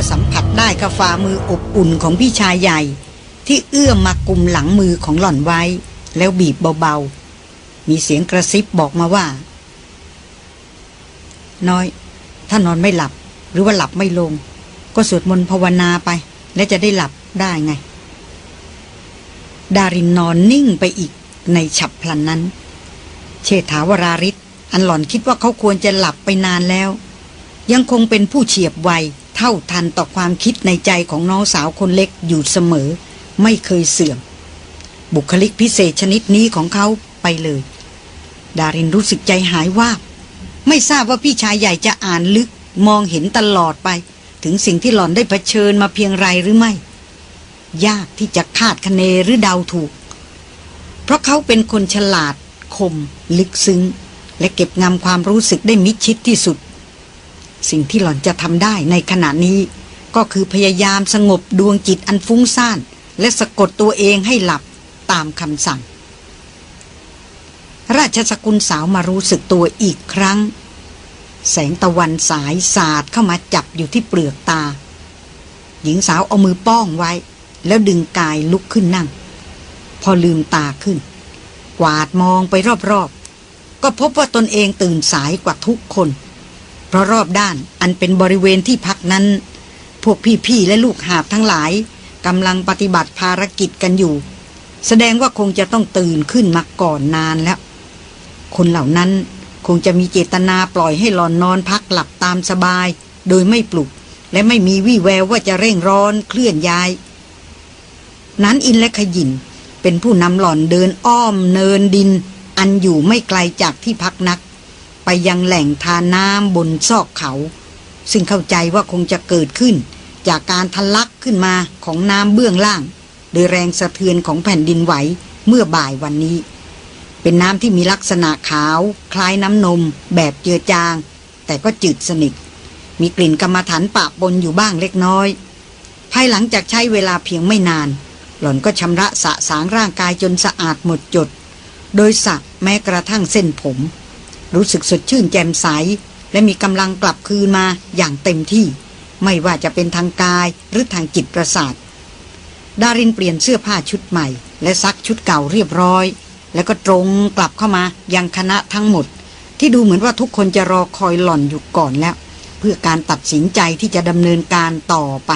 ก็สัมผัสได้กับฝ่ามืออบอุ่นของพี่ชายใหญ่ ที่เอื้อมมากุมหลังมือของหล่อนไว้ แล้วบีบเบาๆ มีเสียงกระซิบบอกมาว่า น้อย ถ้านอนไม่หลับหรือว่าหลับไม่ลง ก็สวดมนต์ภาวนาไป และจะได้หลับได้ไง ดารินนอนนิ่งไปอีกในฉับพลันนั้น เชษฐาวราริศอันหล่อนคิดว่าเขาควรจะหลับไปนานแล้ว ยังคงเป็นผู้เฉียบไว เท่าทันต่อความคิดในใจของน้องสาวคนเล็กอยู่เสมอ ไม่เคยเสื่อม บุคลิกพิเศษชนิดนี้ของเขาไปเลย ดารินรู้สึกใจหายว่าไม่ทราบว่าพี่ชายใหญ่จะอ่านลึกมองเห็นตลอดไป ถึงสิ่งที่หล่อนได้เผชิญมาเพียงไรหรือไม่ ยากที่จะคาดคะเนหรือเดาถูก เพราะเขาเป็นคนฉลาด คม ลึกซึ้ง และเก็บงำความรู้สึกได้มิดชิดที่สุด สิ่งที่หล่อนจะทำได้ในขณะนี้ ก็คือพยายามสงบดวงจิตอันฟุ้งซ่าน และสะกดตัวเองให้หลับตามคำสั่ง ราชสกุลสาวมารู้สึกตัวอีกครั้ง แสงตะวันสายสาดเข้ามาจับอยู่ที่เปลือกตา หญิงสาวเอามือป้องไว้ แล้วดึงกายลุกขึ้นนั่ง พอลืมตาขึ้น กวาดมองไปรอบๆ ก็พบว่าตนเองตื่นสายกว่าทุกคน เพราะรอบด้านอันเป็นบริเวณที่พักนั้น พวกพี่ๆและลูกหาบทั้งหลายกำลังปฏิบัติภารกิจกันอยู่ แสดงว่าคงจะต้องตื่นขึ้นมาก่อนนานแล้ว คนเหล่านั้นคงจะมีเจตนาปล่อยให้หลอนนอนพักหลับตามสบาย โดยไม่ปลุก และไม่มีวี่แววว่าจะเร่งร้อนเคลื่อนย้าย นั้นอินและขยินเป็นผู้นำหล่อนเดินอ้อมเนินดิน อันอยู่ไม่ไกลจากที่พักนัก ไปยังแหล่งทาน้ำบนซอกเขา ซึ่งเข้าใจว่าคงจะเกิดขึ้น จากการทะลักขึ้นมาของน้ำเบื้องล่าง โดยแรงสะเทือนของแผ่นดินไหวเมื่อบ่ายวันนี้ เป็นน้ำที่มีลักษณะขาว คล้ายน้ำนม แบบเจือจาง แต่ก็จืดสนิทมีกลิ่นกรรมฐานปะปนอยู่บ้างเล็กน้อย ภายหลังจากใช้เวลาเพียงไม่นาน หล่อนก็ชำระสะสางร่างกายจนสะอาดหมดจด โดยสระแม้กระทั่งเส้นผม รู้สึกสดชื่นแจ่มใส และมีกำลังกลับคืนมาอย่างเต็มที่ ไม่ว่าจะเป็นทางกายหรือทางจิตประสาท ดารินเปลี่ยนเสื้อผ้าชุดใหม่ และซักชุดเก่าเรียบร้อย แล้วก็ตรงกลับเข้ามายังคณะทั้งหมด ที่ดูเหมือนว่าทุกคนจะรอคอยหล่อนอยู่ก่อนแล้ว เพื่อการตัดสินใจที่จะดำเนินการต่อไป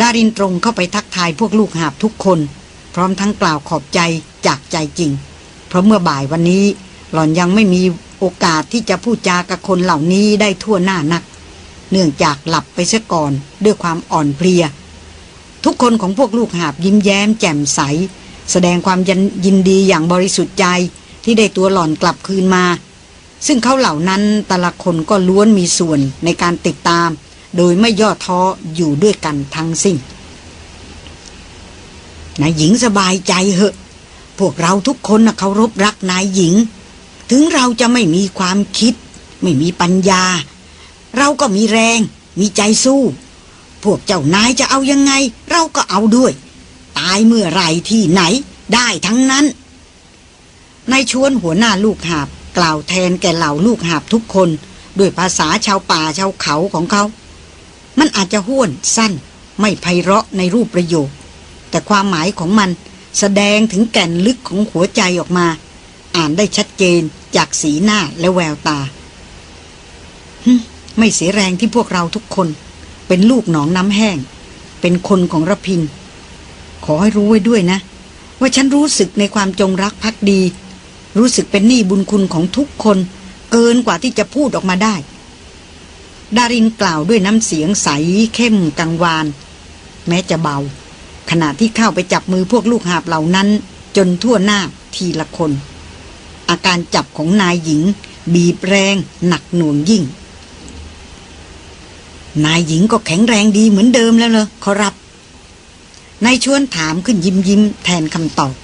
ดารินตรงเข้าไปทักทายพวกลูกหาบทุกคน พร้อมทั้งกล่าวขอบใจจากใจจริง เพราะเมื่อบ่ายวันนี้ หล่อนยังไม่มีโอกาสที่จะพูดจากับคนเหล่านี้ได้ทั่วหน้านัก เนื่องจากหลับไปเสียก่อนด้วยความอ่อนเพลีย ทุกคนของพวกลูกหาบยิ้มแย้มแจ่มใส แสดงความยินดีอย่างบริสุทธิ์ใจที่ได้ตัวหล่อนกลับคืนมา ซึ่งเขาเหล่านั้นแต่ละคนก็ล้วนมีส่วนในการติดตาม โดยไม่ย่อท้ออยู่ด้วยกันทั้งสิ้นนายหญิงสบายใจเหอะ พวกเราทุกคนนะเคารพรักนายหญิง ถึงเราจะไม่มีความคิด ไม่มีปัญญา เราก็มีแรง มีใจสู้ พวกเจ้านายจะเอายังไง เราก็เอาด้วย ตายเมื่อไรที่ไหน ได้ทั้งนั้นนายชวนหัวหน้าลูกหาบ กล่าวแทนแก่เหล่าลูกหาบทุกคน ด้วยภาษาชาวป่าชาวเขาของเขา มันอาจจะห้วนสั้น ไม่ไพเราะในรูปประโยค แต่ความหมายของมันแสดงถึงแก่นลึกของหัวใจออกมา อ่านได้ชัด เจนจากสีหน้าและแววตา ไม่เสียแรงที่พวกเราทุกคน เป็นลูกหนองน้ำแห้ง เป็นคนของระพิน ขอให้รู้ไว้ด้วยนะ ว่าฉันรู้สึกในความจงรักภักดี รู้สึกเป็นหนี้บุญคุณของทุกคน เกินกว่าที่จะพูดออกมาได้ ดารินกล่าวด้วยน้ำเสียงใสเข้มกังวาน แม้จะเบา ขณะที่เข้าไปจับมือพวกลูกหาบเหล่านั้น จนทั่วหน้าทีละคน อาการจับของนายหญิง บีบแรงหนักหน่วงยิ่ง นายหญิงก็แข็งแรงดีเหมือนเดิมแล้วเลยขอรับนายชวนถามขึ้นยิ้มยิ้มแทนคำตอบ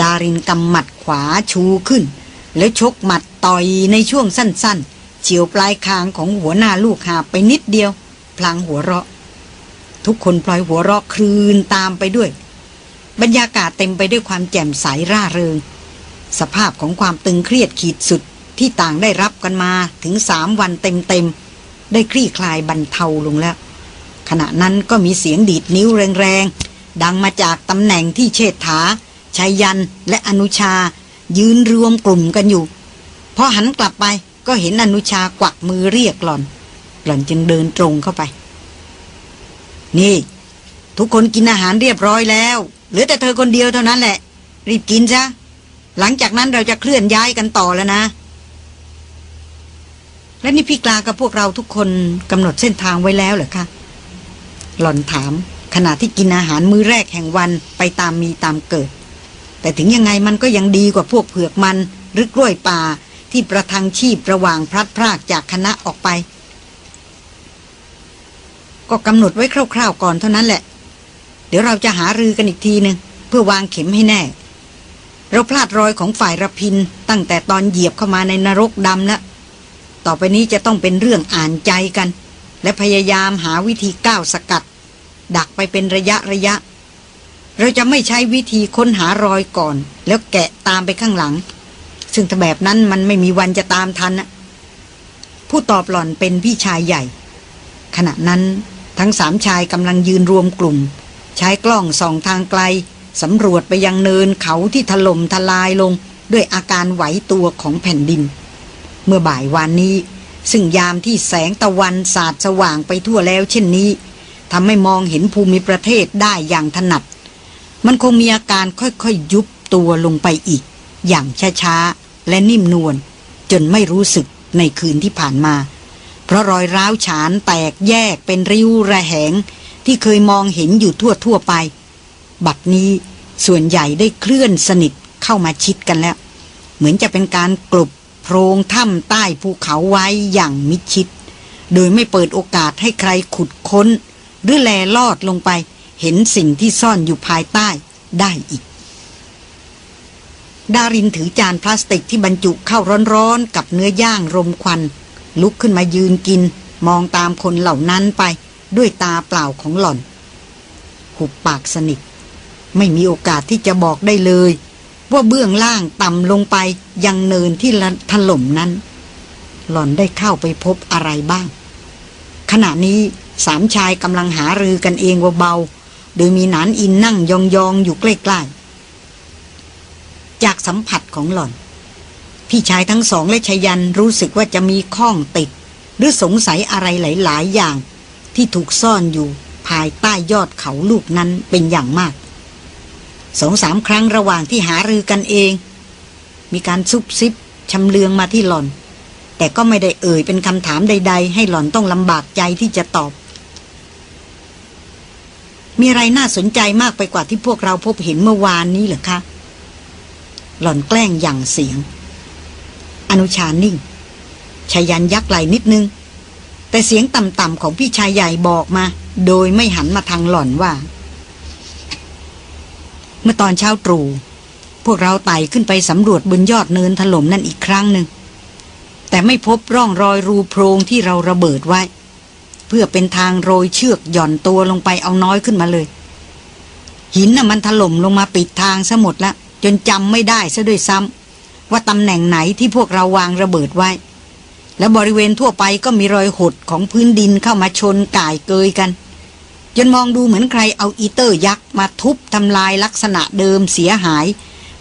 ดารินกำหมัดขวาชูขึ้น แล้วชกหมัดต่อยในช่วงสั้นๆ เฉียวปลายคางของหัวหน้าลูกหาไปนิดเดียว พลางหัวเราะ ทุกคนพลอยหัวเราะคลืนตามไปด้วย บรรยากาศเต็มไปด้วยความแจ่มใสร่าเริง สภาพของความตึงเครียดขีดสุดที่ต่างได้รับกันมาถึงสามวันเต็มๆ ได้คลี่คลายบรรเทาลงแล้ว ขณะนั้นก็มีเสียงดีดนิ้วแรงๆ ดังมาจากตำแหน่งที่เชษฐาชัยยันและอนุชา ยืนรวมกลุ่มกันอยู่ พอหันกลับไปก็เห็นอนุชากวักมือเรียกหล่อน หล่อนจึงเดินตรงเข้าไป นี่ ทุกคนกินอาหารเรียบร้อยแล้ว เหลือแต่เธอคนเดียวเท่านั้นแหละ รีบกินซะ หลังจากนั้นเราจะเคลื่อนย้ายกันต่อแล้วนะ และนี่พี่กลากับพวกเราทุกคนกำหนดเส้นทางไว้แล้วเหรอคะหล่อนถามขณะที่กินอาหารมื้อแรกแห่งวันไปตามมีตามเกิด แต่ถึงยังไงมันก็ยังดีกว่าพวกเผือกมัน หรือกล้วยป่าที่ประทังชีพระหว่างพลัดพรากจากคณะออกไป ก็กำหนดไว้คร่าวๆก่อนเท่านั้นแหละ เดี๋ยวเราจะหารือกันอีกทีหนึ่งเพื่อวางเข็มให้แน่ เราพลาดรอยของฝ่ายระพิน ตั้งแต่ตอนเหยียบเข้ามาในนรกดำแล้วต่อไปนี้จะต้องเป็นเรื่องอ่านใจกัน และพยายามหาวิธีก้าวสกัด ดักไปเป็นระยะระยะ เราจะไม่ใช้วิธีค้นหารอยก่อน แล้วแกะตามไปข้างหลัง ซึ่งถ้าแบบนั้นมันไม่มีวันจะตามทันนะผู้ตอบหล่อนเป็นพี่ชายใหญ่ ขณะนั้นทั้งสามชายกำลังยืนรวมกลุ่ม ใช้กล้องส่องทางไกล สำรวจไปยังเนินเขาที่ถล่มทลายลงด้วยอาการไหวตัวของแผ่นดิน เมื่อบ่ายวานนี้ ซึ่งยามที่แสงตะวันสาดสว่างไปทั่วแล้วเช่นนี้ทำให้มองเห็นภูมิประเทศได้อย่างถนัด มันคงมีอาการค่อยๆยยุบตัวลงไปอีก อย่างช้าๆ และนิ่มนวลจนไม่รู้สึกในคืนที่ผ่านมา เพราะรอยร้าวฉานแตกแยกเป็นริ้วระแหง ที่เคยมองเห็นอยู่ทั่วทั่วไป บัดนี้ส่วนใหญ่ได้เคลื่อนสนิทเข้ามาชิดกันแล้ว เหมือนจะเป็นการกลบโพรงถ้ำใต้ภูเขาไว้อย่างมิชิด โดยไม่เปิดโอกาสให้ใครขุดค้น หรือแลลอดลงไป เห็นสิ่งที่ซ่อนอยู่ภายใต้ได้อีก ดารินถือจานพลาสติกที่บรรจุเข้าร้อนๆ กับเนื้อย่างรมควัน ลุกขึ้นมายืนกิน มองตามคนเหล่านั้นไปด้วยตาเปล่าของหล่อน หุบปากสนิท ไม่มีโอกาสที่จะบอกได้เลย ว่าเบื้องล่างต่ำลงไปยังเนินที่ถล่มนั้น หล่อนได้เข้าไปพบอะไรบ้าง ขณะนี้สามชายกำลังหารือกันเองเบาๆโดยมีหนานอินนั่งยองๆอยู่ใกล้ๆ จากสัมผัสของหล่อน พี่ชายทั้งสองและชยันรู้สึกว่าจะมีข้องติด หรือสงสัยอะไรหลายๆอย่างที่ถูกซ่อนอยู่ภายใต้ยอดเขาลูกนั้นเป็นอย่างมาก สองสามครั้งระหว่างที่หารือกันเอง มีการซุบซิบชำเลืองมาที่หล่อน แต่ก็ไม่ได้เอ่ยเป็นคำถามใด ๆ ให้หล่อนต้องลำบากใจที่จะตอบ มีอะไรน่าสนใจมากไปกว่าที่พวกเราพบเห็นเมื่อวานนี้หรือคะ หล่อนแกล้งอย่างเสียง อนุชานิ่งชายันยักไหลนิดนึง แต่เสียงต่ำๆของพี่ชายใหญ่บอกมา โดยไม่หันมาทางหล่อนว่า เมื่อตอนเช้าตรู่พวกเราไต่ขึ้นไปสำรวจบนยอดเนินถล่มนั่นอีกครั้งหนึ่ง แต่ไม่พบร่องรอยรูโพรงที่เราระเบิดไว้ เพื่อเป็นทางโรยเชือกหย่อนตัวลงไปเอาน้อยขึ้นมาเลย หินน่ะมันถล่มลงมาปิดทางซะหมดละ จนจำไม่ได้ซะด้วยซ้ำว่าตำแหน่งไหนที่พวกเราวางระเบิดไว้ และบริเวณทั่วไปก็มีรอยหดของพื้นดินเข้ามาชนก่ายเกยกัน จนมองดูเหมือนใครเอาอีเตอร์ยักษ์มาทุบทำลายลักษณะเดิมเสียหาย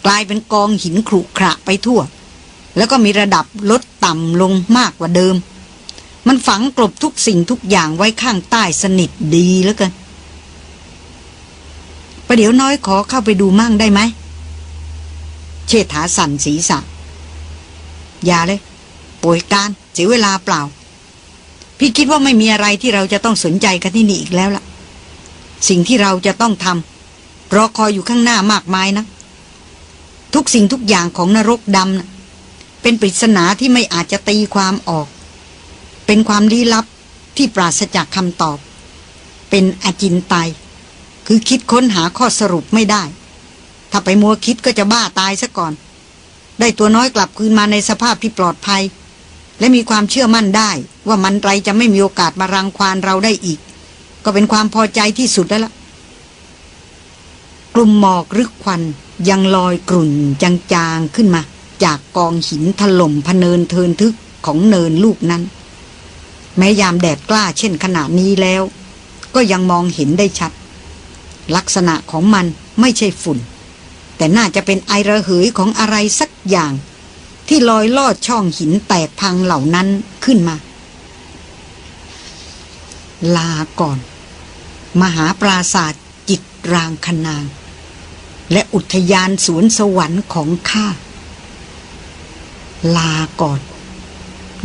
กลายเป็นกองหินขรุขระไปทั่ว แล้วก็มีระดับลดต่ำลงมากกว่าเดิม มันฝังกลบทุกสิ่งทุกอย่างไว้ข้างใต้สนิทดีแล้วกันประเดี๋ยวน้อยขอเข้าไปดูมั่งได้ไหม เชษฐาสั่นศีรษะ อย่าเลยป่วยการเสียเวลาเปล่า พี่คิดว่าไม่มีอะไรที่เราจะต้องสนใจกันที่นี่อีกแล้วล่ะ สิ่งที่เราจะต้องทำรอคอยอยู่ข้างหน้ามากมายนะทุกสิ่งทุกอย่างของนรกดำนะเป็นปริศนาที่ไม่อาจจะตีความออก เป็นความลี้ลับที่ปราศจากคำตอบ เป็นอจินไตย คือคิดค้นหาข้อสรุปไม่ได้ ถ้าไปมัวคิดก็จะบ้าตายซะก่อน ได้ตัวน้อยกลับคืนมาในสภาพที่ปลอดภัย และมีความเชื่อมั่นได้ว่ามันไรจะไม่มีโอกาสมารังควานเราได้อีก ก็เป็นความพอใจที่สุดแล้วล่ะ กลุ่มหมอกรึกควันยังลอยกลุ่นจางๆขึ้นมา จากกองหินถล่มพเนินเทินทึกของเนินลูกนั้น แม้ยามแดดกล้าเช่นขนาดนี้แล้ว ก็ยังมองเห็นได้ชัด ลักษณะของมันไม่ใช่ฝุ่น แต่น่าจะเป็นไอระเหยของอะไรสักอย่าง ที่ลอยลอดช่องหินแตกพังเหล่านั้นขึ้นมา ลาก่อน มหาปราศาสตร์จิตรางคนาง และอุทยานสวนสวรรค์ของข้า ลาก่อน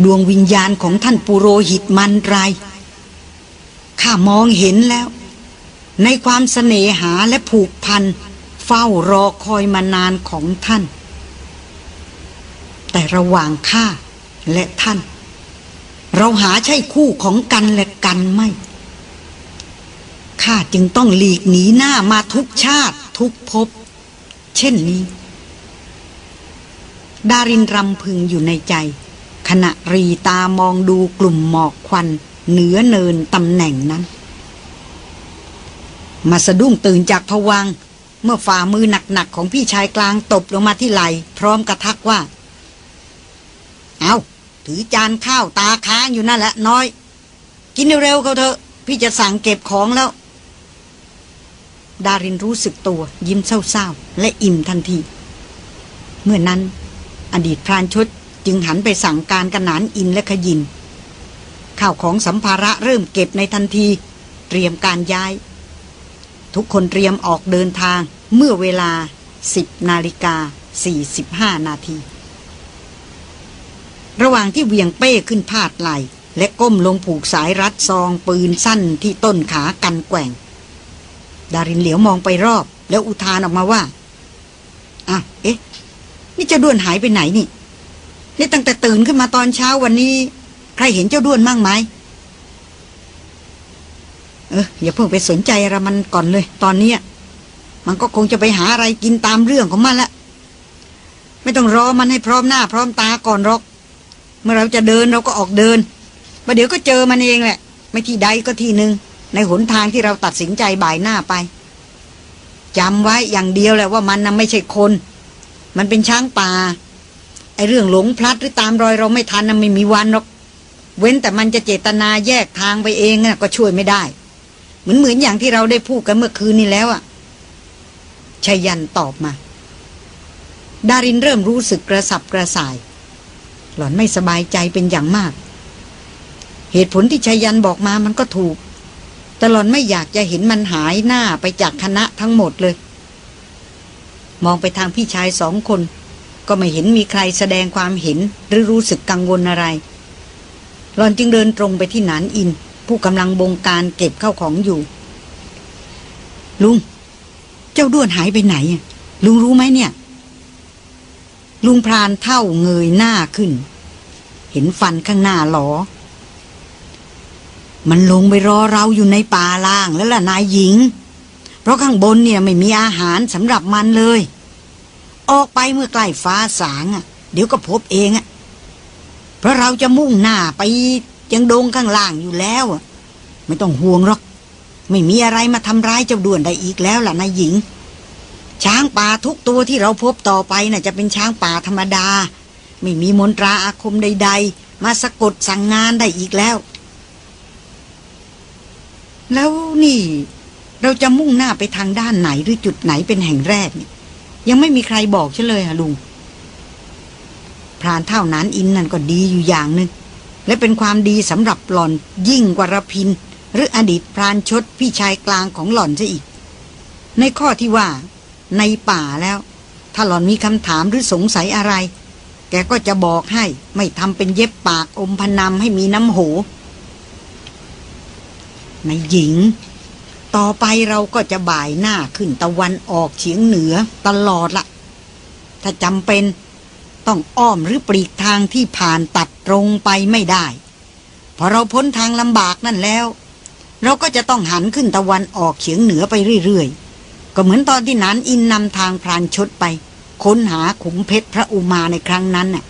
ดวงวิญญาณของท่านปุโรหิตมันไรข้ามองเห็นแล้ว ในความเสน่หาและผูกพัน เฝ้ารอคอยมานานของท่าน แต่ระหว่างข้าและท่าน เราหาใช่คู่ของกันและกันไม่ ข้าจึงต้องหลีกหนีหน้ามาทุกชาติทุกภพเช่นนี้ ดารินรำพึงอยู่ในใจ ขณะรีตามองดูกลุ่มหมอกควัน เหนือเนินตำแหน่งนั้น มาสะดุ้งตื่นจากผวัง เมื่อฝ่ามือหนักๆของพี่ชายกลางตบลงมาที่ไหล พร้อมกระทักว่า เอาถือจานข้าวตาค้างอยู่นั่นแหละน้อย กินเร็วๆเขาเถอะพี่จะสั่งเก็บของแล้ว ดารินรู้สึกตัวยิ้มเศร้าๆ และอิ่มทันที เมื่อนั้น อดีตพรานชดจึงหันไปสั่งการกระนานอินและขยิน ข้าวของสัมภาระเริ่มเก็บในทันที เตรียมการย้าย ทุกคนเตรียมออกเดินทางเมื่อเวลา 10 นาฬิกา 45 นาที ระหว่างที่เวียงเป้ขึ้นพาดไหลและก้มลงผูกสายรัดซองปืนสั้นที่ต้นขากันแกว่ง ดารินเหลียวมองไปรอบ แล้วอุทานออกมาว่าอะเอ๊ะ นี่เจ้าด้วนหายไปไหนนี่ นี่ตั้งแต่ตื่นขึ้นมาตอนเช้าวันนี้ ใครเห็นเจ้าด้วนมั่งไหมเอออย่าเพิ่งไปสนใจอะไรมันก่อนเลย ตอนเนี้ยมันก็คงจะไปหาอะไรกินตามเรื่องของมันละไม่ต้องรอมันให้พร้อมหน้า พร้อมตาก่อนหรอก เมื่อเราจะเดินเราก็ออกเดินประเดี๋ยวก็เจอมันเองแหละ ไม่ที่ใดก็ที่หนึ่ง ในหนทางที่เราตัดสินใจบ่ายหน้าไปจำไว้อย่างเดียวแหละว่ามันน่ะไม่ใช่คน มันเป็นช้างป่าไอเรื่องหลงพลัดหรือตามรอยเราไม่ทันน่ะไม่มีวันหรอก เว้นแต่มันจะเจตนาแยกทางไปเองน่ะก็ช่วยไม่ได้ เหมือนเหมือนอย่างที่เราได้พูดกันเมื่อคืนนี้แล้วอะชยันตอบมา ดารินเริ่มรู้สึกกระสับกระส่าย หล่อนไม่สบายใจเป็นอย่างมาก เหตุผลที่ชยันบอกมามันก็ถูก ตลอนไม่อยากจะเห็นมันหายหน้าไปจากคณะทั้งหมดเลย มองไปทางพี่ชายสองคน ก็ไม่เห็นมีใครแสดงความเห็นหรือรู้สึกกังวลอะไร หล่อนจึงเดินตรงไปที่หนานอิน ผู้กำลังบงการเก็บเข้าของอยู่ ลุง เจ้าด้วนหายไปไหน ลุงรู้ไหมเนี่ย ลุงพรานเท่าเงยหน้าขึ้น เห็นฟันข้างหน้าหลอ มันลงไปรอเราอยู่ในป่าล่างแล้วล่ะนายหญิง เพราะข้างบนเนี่ยไม่มีอาหารสำหรับมันเลย ออกไปเมื่อใกล้ฟ้าสางอะ เดี๋ยวก็พบเองอะเพราะเราจะมุ่งหน้าไปยังดงข้างล่างอยู่แล้วอะ ไม่ต้องห่วงหรอก ไม่มีอะไรมาทำร้ายเจ้าด่วนได้อีกแล้วล่ะนายหญิง ช้างป่าทุกตัวที่เราพบต่อไปน่ะจะเป็นช้างป่าธรรมดา ไม่มีมนตราอาคมใด ๆ มาสะกดสั่งงานได้อีกแล้ว แล้วนี่ เราจะมุ่งหน้าไปทางด้านไหนหรือจุดไหนเป็นแห่งแรกเนี่ยยังไม่มีใครบอกฉันเลยฮะลุงพรานเท่านั้นอินนั่นก็ดีอยู่อย่างหนึ่งและเป็นความดีสำหรับหล่อนยิ่งกว่ารพิน หรืออดีตพรานชดพี่ชายกลางของหล่อนซะอีก ในข้อที่ว่า ในป่าแล้ว ถ้าหล่อนมีคำถามหรือสงสัยอะไร แกก็จะบอกให้ไม่ทำเป็นเย็บปากอมพนำให้มีน้ำโห ในหญิง ต่อไปเราก็จะบ่ายหน้าขึ้นตะวันออกเฉียงเหนือตลอดละถ้าจำเป็นต้องอ้อมหรือปลีกทางที่ผ่านตัดตรงไปไม่ได้ พอเราพ้นทางลำบากนั่นแล้ว เราก็จะต้องหันขึ้นตะวันออกเฉียงเหนือไปเรื่อยๆ ก็เหมือนตอนที่นานอินนำทางพรานชดไป ค้นหาขุมเพชรพระอุมาในครั้งนั้นน่ะ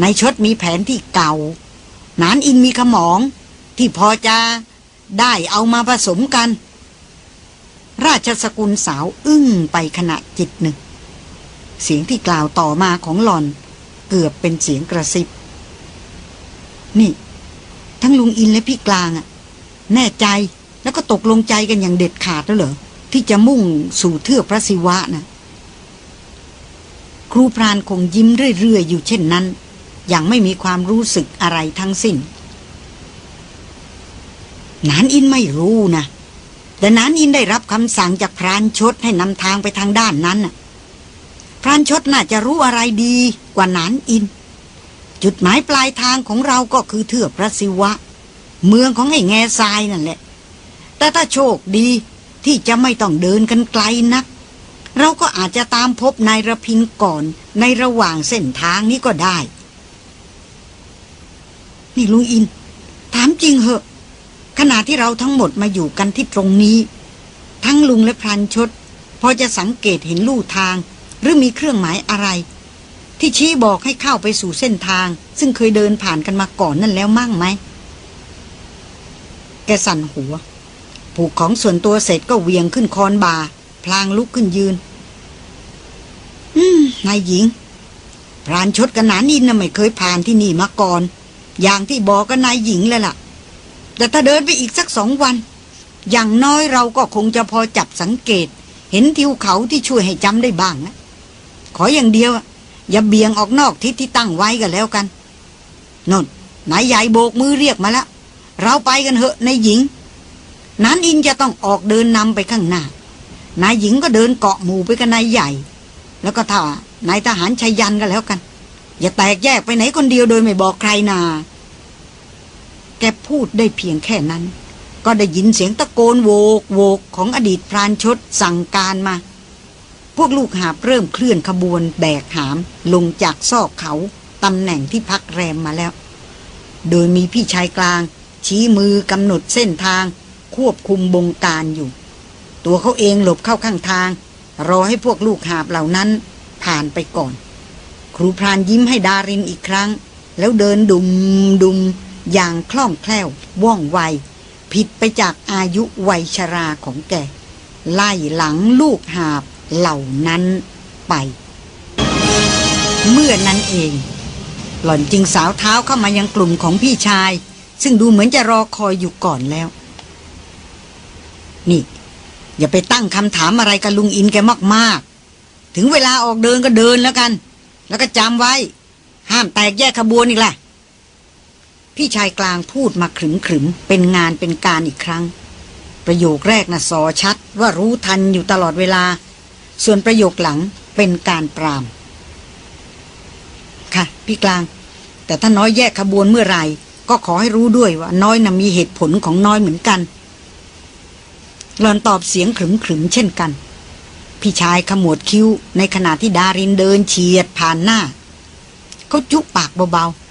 ในชดมีแผนที่เก่า นานอินมีขมอง ที่พอจะ ได้เอามาผสมกัน ราชสกุลสาวอึ้งไปขณะจิตหนึ่ง เสียงที่กล่าวต่อมาของหลอน เกือบเป็นเสียงกระซิบ นี่ ทั้งลุงอินและพี่กลางอะแน่ใจแล้วก็ตกลงใจกันอย่างเด็ดขาดแล้วเหรอ ที่จะมุ่งสู่เทือกพระศิวะนะครูพรานคงยิ้มเรื่อยๆอยู่เช่นนั้น อย่างไม่มีความรู้สึกอะไรทั้งสิ้น นานอินไม่รู้นะ แต่นานอินได้รับคำสั่งจากพรานชดให้นำทางไปทางด้านนั้นพรานชดน่าจะรู้อะไรดีกว่านานอิน จุดหมายปลายทางของเราก็คือเทือกพระศิวะ เมืองของไอ้แง่ทรายนั่นแหละ แต่ถ้าโชคดีที่จะไม่ต้องเดินกันไกลนัก เราก็อาจจะตามพบนายระพินก่อนในระหว่างเส้นทางนี้ก็ได้ นี่ลุงอิน ถามจริงเหอะ ขณะที่เราทั้งหมดมาอยู่กันที่ตรงนี้ ทั้งลุงและพรานชด พอจะสังเกตเห็นลู่ทาง หรือมีเครื่องหมายอะไร ที่ชี้บอกให้เข้าไปสู่เส้นทาง ซึ่งเคยเดินผ่านกันมาก่อนนั่นแล้วมั่งไหม แกสั่นหัว ผูกของส่วนตัวเสร็จก็เวียงขึ้นคอนบาพลางลุกขึ้นยืน อืมนายหญิงพรานชดกันหนานินน่ะไม่เคยผ่านที่นี่มาก่อน อย่างที่บอกกันนายหญิงเลยล่ะ แต่ถ้าเดินไปอีกสักสองวัน อย่างน้อยเราก็คงจะพอจับสังเกต เห็นทิวเขาที่ช่วยให้จำได้บ้างนะ ขออย่างเดียว อย่าเบี่ยงออกนอกทิศที่ตั้งไว้กันแล้วกันนนนายใหญ่โบกมือเรียกมาแล้วเราไปกันเหอะนายหญิง นั้นอินจะต้องออกเดินนำไปข้างหน้านายหญิงก็เดินเกาะหมู่ไปกับนายใหญ่ แล้วก็ถ้านายทหารชัยยันกันแล้วกัน อย่าแตกแยกไปไหนคนเดียวโดยไม่บอกใครนา แกพูดได้เพียงแค่นั้น ก็ได้ยินเสียงตะโกนโวกโวกของอดีตพรานชดสั่งการมา พวกลูกหาเริ่มเคลื่อนขบวนแบกหามลงจากซอกเขาตำแหน่งที่พักแรมมาแล้ว โดยมีพี่ชายกลาง ชี้มือกำหนดเส้นทาง ควบคุมบงการอยู่ ตัวเขาเองหลบเข้าข้างทาง รอให้พวกลูกหาบเหล่านั้นผ่านไปก่อน ครูพรานยิ้มให้ดารินอีกครั้ง แล้วเดินดุมดุม อย่างคล่องแคล่วว่องไว ผิดไปจากอายุวัยชราของแก ไล่หลังลูกหาบเหล่านั้นไป เมื่อนั้นเอง หล่อนจึงสาวเท้าเข้ามายังกลุ่มของพี่ชาย ซึ่งดูเหมือนจะรอคอยอยู่ก่อนแล้ว นี่ อย่าไปตั้งคำถามอะไรกับลุงอินแกมากๆ ถึงเวลาออกเดินก็เดินแล้วกัน แล้วก็จำไว้ ห้ามแตกแยกขบวนอีกล่ะ พี่ชายกลางพูดมาขึมขึมเป็นงานเป็นการอีกครั้ง ประโยคแรกน่ะสอชัดว่ารู้ทันอยู่ตลอดเวลา ส่วนประโยคหลังเป็นการปราม ค่ะ พี่กลาง แต่ถ้าน้อยแยกขบวนเมื่อไหร่ ก็ขอให้รู้ด้วยว่าน้อยน่ะมีเหตุผลของน้อยเหมือนกันหลอนตอบเสียงขึมขึมเช่นกัน พี่ชายขมวดคิ้วในขณะที่ดารินเดินเฉียดผ่านหน้าเขาจุปากเบาๆ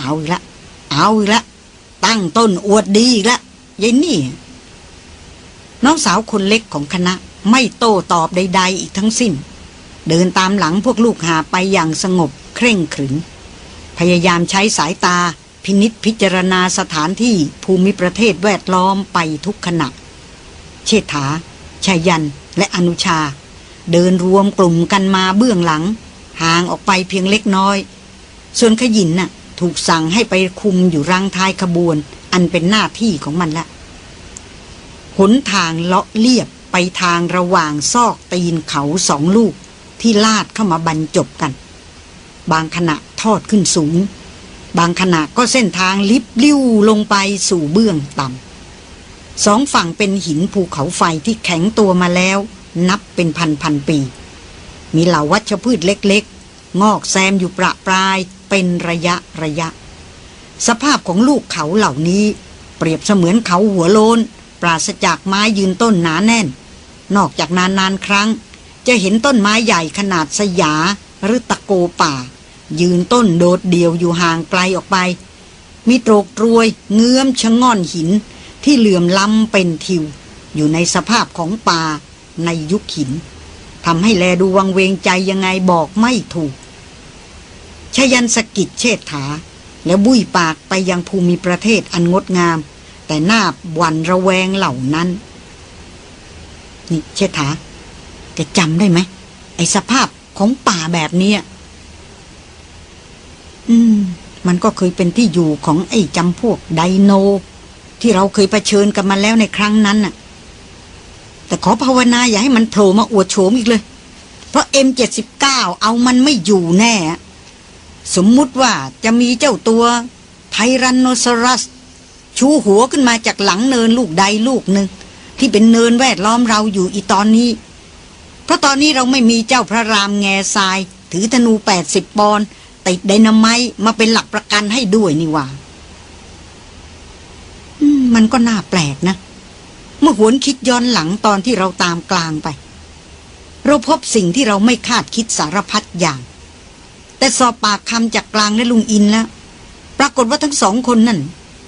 เอาอีกละเอาอีกละตั้งต้นอวดดีอีกละยายนี่ น้องสาวคนเล็กของคณะไม่โต้ตอบใด ๆ อีกทั้งสิ้น เดินตามหลังพวกลูกหาไปอย่างสงบเคร่งขรึมพยายามใช้สายตาพินิษพิจารณาสถานที่ภูมิประเทศแวดล้อมไปทุกขณะ เชษฐาชายันและอนุชา เดินรวมกลุ่มกันมาเบื้องหลัง ห่างออกไปเพียงเล็กน้อย ส่วนขยินน่ะ ถูกสั่งให้ไปคุมอยู่รังท้ายขบวน อันเป็นหน้าที่ของมันละหนทางเลาะเลียบไปทางระหว่างซอกตีนเขาสองลูกที่ลาดเข้ามาบรรจบกัน บางขณะทอดขึ้นสูง บางขณะก็เส้นทางลิบลิ้วลงไปสู่เบื้องต่ำสองฝั่งเป็นหินภูเขาไฟที่แข็งตัวมาแล้ว นับเป็นพันพันปี มีเหล่าวัชพืชเล็กๆ งอกแซมอยู่ประปราย เป็นระยะระยะ สภาพของลูกเขาเหล่านี้ เปรียบเสมือนเขาหัวโลน ปราศจากไม้ยืนต้นหนาแน่น นอกจากนานๆครั้ง จะเห็นต้นไม้ใหญ่ขนาดสยาหรือตะโกป่า ยืนต้นโดดเดี่ยวอยู่ห่างไกลออกไป มีโตรกตรวย เงื้อมชะง่อนหินที่เหลื่อมล้ำเป็นทิว อยู่ในสภาพของป่าในยุคหินทำให้แลดูวังเวงใจยังไงบอกไม่ถูก ยันสกิดเชษฐา แล้วบุยปากไปยังภูมิประเทศอันงดงาม แต่หน้าหวันระแวงเหล่านั้น นี่เชษฐาแกจำได้ไหม ไอสภาพของป่าแบบเนี้ยอืม มันก็เคยเป็นที่อยู่ของไอ้จำพวกไดโน ที่เราเคยเผชิญกันมาแล้วในครั้งนั้นน่ะ แต่ขอภาวนาอย่าให้มันโผล่มาอวดโฉมอีกเลย เพราะ M79 เอามันไม่อยู่แน่ สมมุติว่าจะมีเจ้าตัวไทรันโนซอรัส ชูหัวขึ้นมาจากหลังเนินลูกใดลูกหนึ่ง ที่เป็นเนินแวดล้อมเราอยู่อีตอนนี้ เพราะตอนนี้เราไม่มีเจ้าพระรามแง่ทราย ถือธนูแปดสิบปอนติดไดนาไมต์มาเป็นหลักประกันให้ด้วยนี่ว่ามันก็น่าแปลกนะ เมื่อหวนคิดย้อนหลังตอนที่เราตามกลางไป เราพบสิ่งที่เราไม่คาดคิดสารพัดอย่าง แต่สอบปากคำจากกลางและลุงอินแล้ว ปรากฏว่าทั้งสองคนนั่น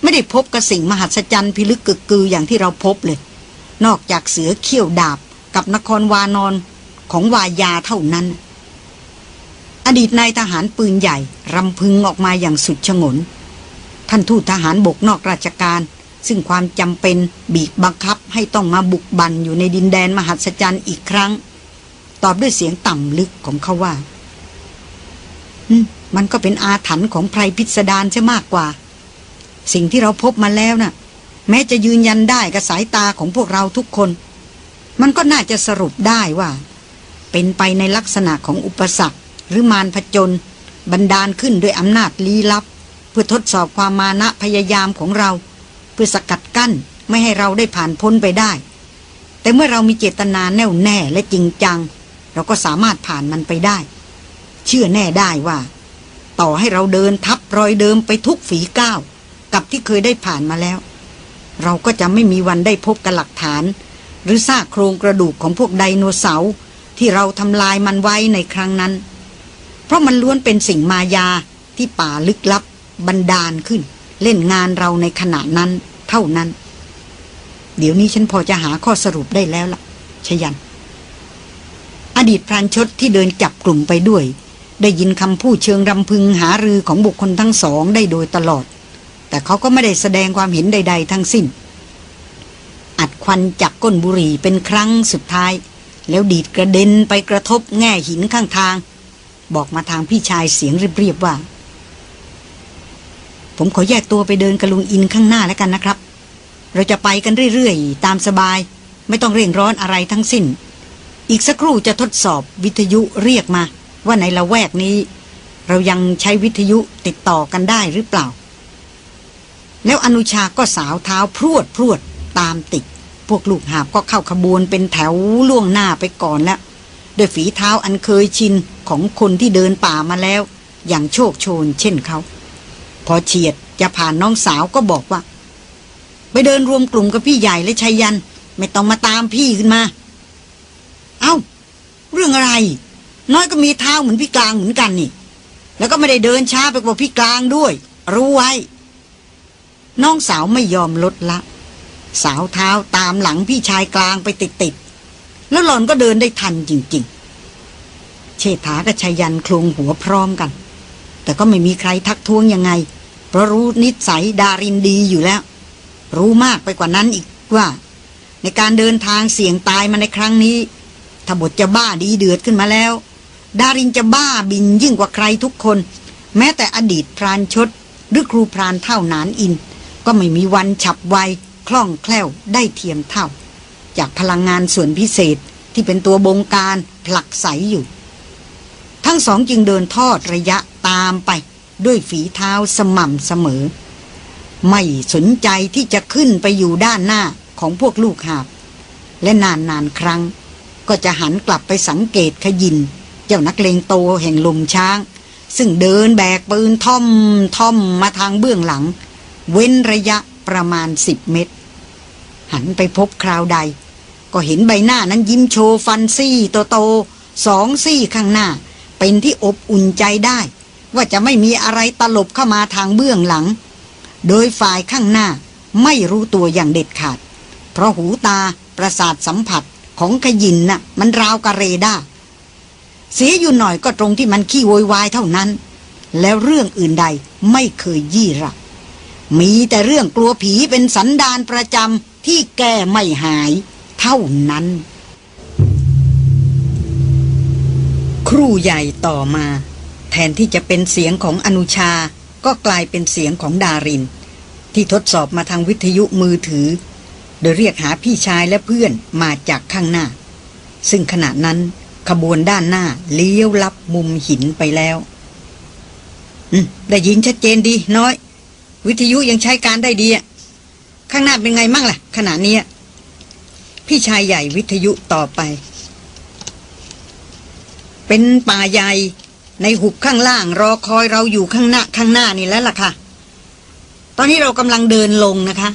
ไม่ได้พบกับสิ่งมหัศจรรย์พิลึกกึกกืออย่างที่เราพบเลย นอกจากเสือเขี้ยวดาบกับนครวานอนของวายาเท่านั้น อดีตนายทหารปืนใหญ่รำพึงออกมาอย่างสุดชงน ท่านทูตทหารบกนอกราชการ ซึ่งความจำเป็นบีบบังคับให้ต้องมาบุกบันอยู่ในดินแดนมหัศจรรย์อีกครั้ง ตอบด้วยเสียงต่ำลึกของเขาว่า มันก็เป็นอาถรรพ์ของไพรพิสดารใช่มากกว่า สิ่งที่เราพบมาแล้วน่ะ แม้จะยืนยันได้กับสายตาของพวกเราทุกคน มันก็น่าจะสรุปได้ว่า เป็นไปในลักษณะของอุปสรรค หรือมารผจญบันดาลขึ้นด้วยอำนาจลี้ลับ เพื่อทดสอบความมานะพยายามของเรา เพื่อสกัดกั้นไม่ให้เราได้ผ่านพ้นไปได้ แต่เมื่อเรามีเจตนาแน่วแน่และจริงจัง เราก็สามารถผ่านมันไปได้ เชื่อแน่ได้ว่า ต่อให้เราเดินทับรอยเดิมไปทุกฝีก้าว กับที่เคยได้ผ่านมาแล้ว เราก็จะไม่มีวันได้พบกับหลักฐาน หรือซากโครงกระดูกของพวกไดโนเสาร์ที่เราทำลายมันไว้ในครั้งนั้น เพราะมันล้วนเป็นสิ่งมายาที่ป่าลึกลับบันดาลขึ้น เล่นงานเราในขณะนั้นเท่านั้น เดี๋ยวนี้ฉันพอจะหาข้อสรุปได้แล้วล่ะ ชยัน อดีตพรานชดที่เดินจับกลุ่มไปด้วย ได้ยินคำพูดเชิงรำพึงหารือของบุคคลทั้งสองได้โดยตลอด แต่เขาก็ไม่ได้แสดงความเห็นใด ๆ ทั้งสิ้น อัดควันจากก้นบุหรี่เป็นครั้งสุดท้าย แล้วดีดกระเด็นไปกระทบแง่หินข้างทาง บอกมาทางพี่ชายเสียงเรียบๆว่า ผมขอแยกตัวไปเดินกระลุงอินข้างหน้าแล้วกันนะครับ เราจะไปกันเรื่อยๆ ตามสบาย ไม่ต้องเร่งร้อนอะไรทั้งสิ้น อีกสักครู่จะทดสอบวิทยุเรียกมา ว่าในละแวกนี้ เรายังใช้วิทยุติดต่อกันได้หรือเปล่า แล้วอนุชาก็สาวเท้าพรวดพรวดตามติด พวกลูกหาบก็เข้าขบวนเป็นแถวล่วงหน้าไปก่อนแล้วด้วยฝีเท้าอันเคยชินของคนที่เดินป่ามาแล้ว อย่างโชคโชนเช่นเขา พอเฉียดจะผ่านน้องสาวก็บอกว่า ไปเดินรวมกลุ่มกับพี่ใหญ่และชัยยัน ไม่ต้องมาตามพี่ขึ้นมา เอา้า เรื่องอะไร น้อยก็มีเท้าเหมือนพี่กลางเหมือนกันนี่ แล้วก็ไม่ได้เดินช้าไปกว่าพี่กลางด้วย รู้ไว้ น้องสาวไม่ยอมลดละ สาวเท้าตามหลังพี่ชายกลางไปติดๆแล้วหล่อนก็เดินได้ทันจริง ๆ เชษฐากับชายันโคลงหัวพร้อมกัน แต่ก็ไม่มีใครทักท้วงยังไง เพราะรู้นิสัยดารินดีอยู่แล้ว รู้มากไปกว่านั้นอีกว่า ในการเดินทางเสี่ยงตายมาในครั้งนี้ถ้าบทจะบ้าดีเดือดขึ้นมาแล้ว ดารินจะบ้าบินยิ่งกว่าใครทุกคน แม้แต่อดีตพรานชด หรือครูพรานเท่านานอิน ก็ไม่มีวันฉับไวคล่องแคล่วได้เทียมเท่า จากพลังงานส่วนพิเศษที่เป็นตัวบงการผลักใสอยู่ ทั้งสองจึงเดินทอดระยะตามไป ด้วยฝีเท้าสม่ำเสมอ ไม่สนใจที่จะขึ้นไปอยู่ด้านหน้าของพวกลูกหาบ และนานนานๆครั้ง ก็จะหันกลับไปสังเกตขยิน จ้านักเลงโตแห่งลมช้าง ซึ่งเดินแบกปืนท่อมท่อมมาทางเบื้องหลัง เว้นระยะประมาณสิบเมตร หันไปพบคราวใด ก็เห็นใบหน้านั้นยิ้มโชว์ฟันซี่โตโตๆสองซี่ข้างหน้า เป็นที่อบอุ่นใจได้ ว่าจะไม่มีอะไรตลบเข้ามาทางเบื้องหลัง โดยฝ่ายข้างหน้าไม่รู้ตัวอย่างเด็ดขาด เพราะหูตาประสาทสัมผัสของขยินน่ะมันราวกระเรดา เสียอยู่หน่อยก็ตรงที่มันขี้โวยวายเท่านั้น แล้วเรื่องอื่นใดไม่เคยยี่ระมีแต่เรื่องกลัวผีเป็นสันดานประจำที่แก้ไม่หายเท่านั้น ครูใหญ่ต่อมา แทนที่จะเป็นเสียงของอนุชาก็กลายเป็นเสียงของดาริน ที่ทดสอบมาทางวิทยุมือถือ โดยเรียกหาพี่ชายและเพื่อนมาจากข้างหน้า ซึ่งขณะนั้น ขบวนด้านหน้า เลี้ยวลับมุมหินไปแล้ว อืม ได้ยินชัดเจนดี น้อย วิทยุยังใช้การได้ดีอะข้างหน้าเป็นไงมั่งล่ะ ขณะนี้พี่ชายใหญ่วิทยุต่อไป เป็นป่าใหญ่ในหุบข้างล่าง รอคอยเราอยู่ข้างหน้าข้างหน้านี่แล้วล่ะค่ะ ตอนนี้เรากำลังเดินลงนะคะ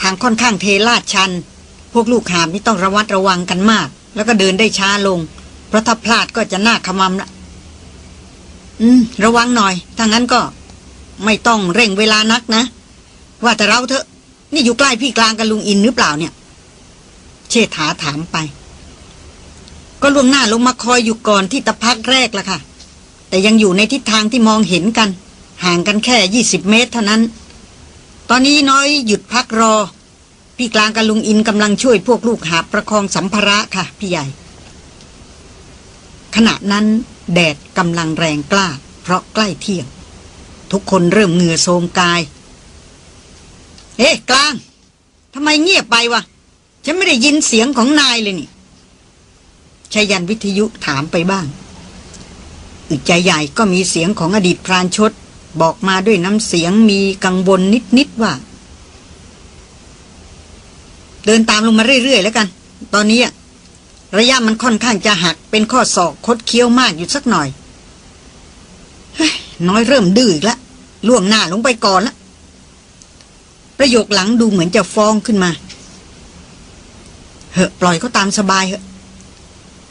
ทางค่อนข้างเทลาดชัน พวกลูกหาบนี่ต้องระวัดระวังกันมาก แล้วก็เดินได้ช้าลง เพราะถ้าพลาดก็จะหน้าขมำละอืม ระวังหน่อย ถ้างั้นก็ ไม่ต้องเร่งเวลานักนะ ว่าแต่เราเถอะ นี่อยู่ใกล้พี่กลางกับลุงอินหรือเปล่าเนี่ย เชษฐาถามไป ก็ล่วงหน้าลงมาคอยอยู่ก่อนที่ตะพักแรกละค่ะ แต่ยังอยู่ในทิศทางที่มองเห็นกัน ห่างกันแค่ยี่สิบเมตรเท่านั้น ตอนนี้น้อยหยุดพักรอ พี่กลางกับลุงอินกำลังช่วยพวกลูกหาประคองสัมภาระค่ะ พี่ใหญ่ ขณะนั้นแดดกำลังแรงกล้า เพราะใกล้เที่ยง ทุกคนเริ่มเหงื่อโทมกาย เอ๊ะกลางทำไมเงียบไปวะ ฉันไม่ได้ยินเสียงของนายเลยนี่ชายันวิทยุถามไปบ้างอึดใจใหญ่ก็มีเสียงของอดีตพรานชด บอกมาด้วยน้ำเสียงมีกังวลนิด ๆ ว่า เดินตามลงมาเรื่อย ๆ แล้วกัน ตอนนี้อะ ระยะมันค่อนข้างจะหักเป็นข้อศอกคดเคี้ยวมากอยู่สักหน่อยน้อยเริ่มดื้อแล้วล่วงหน้าลงไปก่อนละประโยคหลังดูเหมือนจะฟ้องขึ้นมาเหอะปล่อยเขาตามสบายเหอะ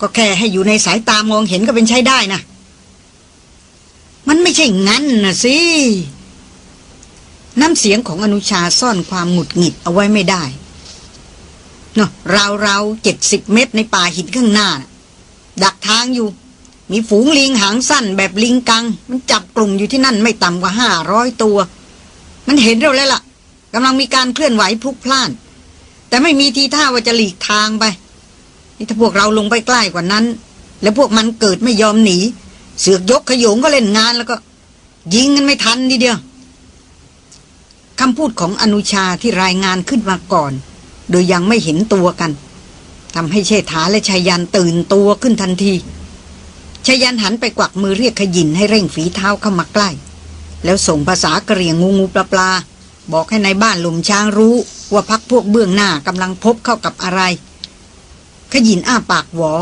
ก็แค่ให้อยู่ในสายตามองเห็นก็เป็นใช้ได้นะมันไม่ใช่งั้นนะสิน้ำเสียงของอนุชาซ่อนความหงุดหงิดเอาไว้ไม่ได้ เนาะราวราวเจ็ดสิบเมตรในป่าหินข้างหน้านะดักทางอยู่ มีฝูงลิงหางสั้นแบบลิงกัง มันจับกลุ่มอยู่ที่นั่นไม่ต่ำกว่าห้าร้อยตัว มันเห็นเราแล้วล่ะกำลังมีการเคลื่อนไหวพลุกพล่าน แต่ไม่มีทีท่าว่าจะหลีกทางไป นี่ถ้าพวกเราลงไปใกล้กว่านั้น แล้วพวกมันเกิดไม่ยอมหนี เสือกยกขยงก็เล่นงานแล้วก็ ยิงกันไม่ทันทีเดียวคำพูดของอนุชาที่รายงานขึ้นมาก่อน โดยยังไม่เห็นตัวกันทำให้เชษฐาและชายันตื่นตัวขึ้นทันทีชายันหันไปกวักมือเรียกขยินให้เร่งฝีเท้าเข้ามาใกล้ แล้วส่งภาษากระเรียงงูงูปลาปลาบอกให้ในบ้านหลุมช้างรู้ว่าพักพวกเบื้องหน้ากำลังพบเข้ากับอะไร ขยินอ้าปากหวอ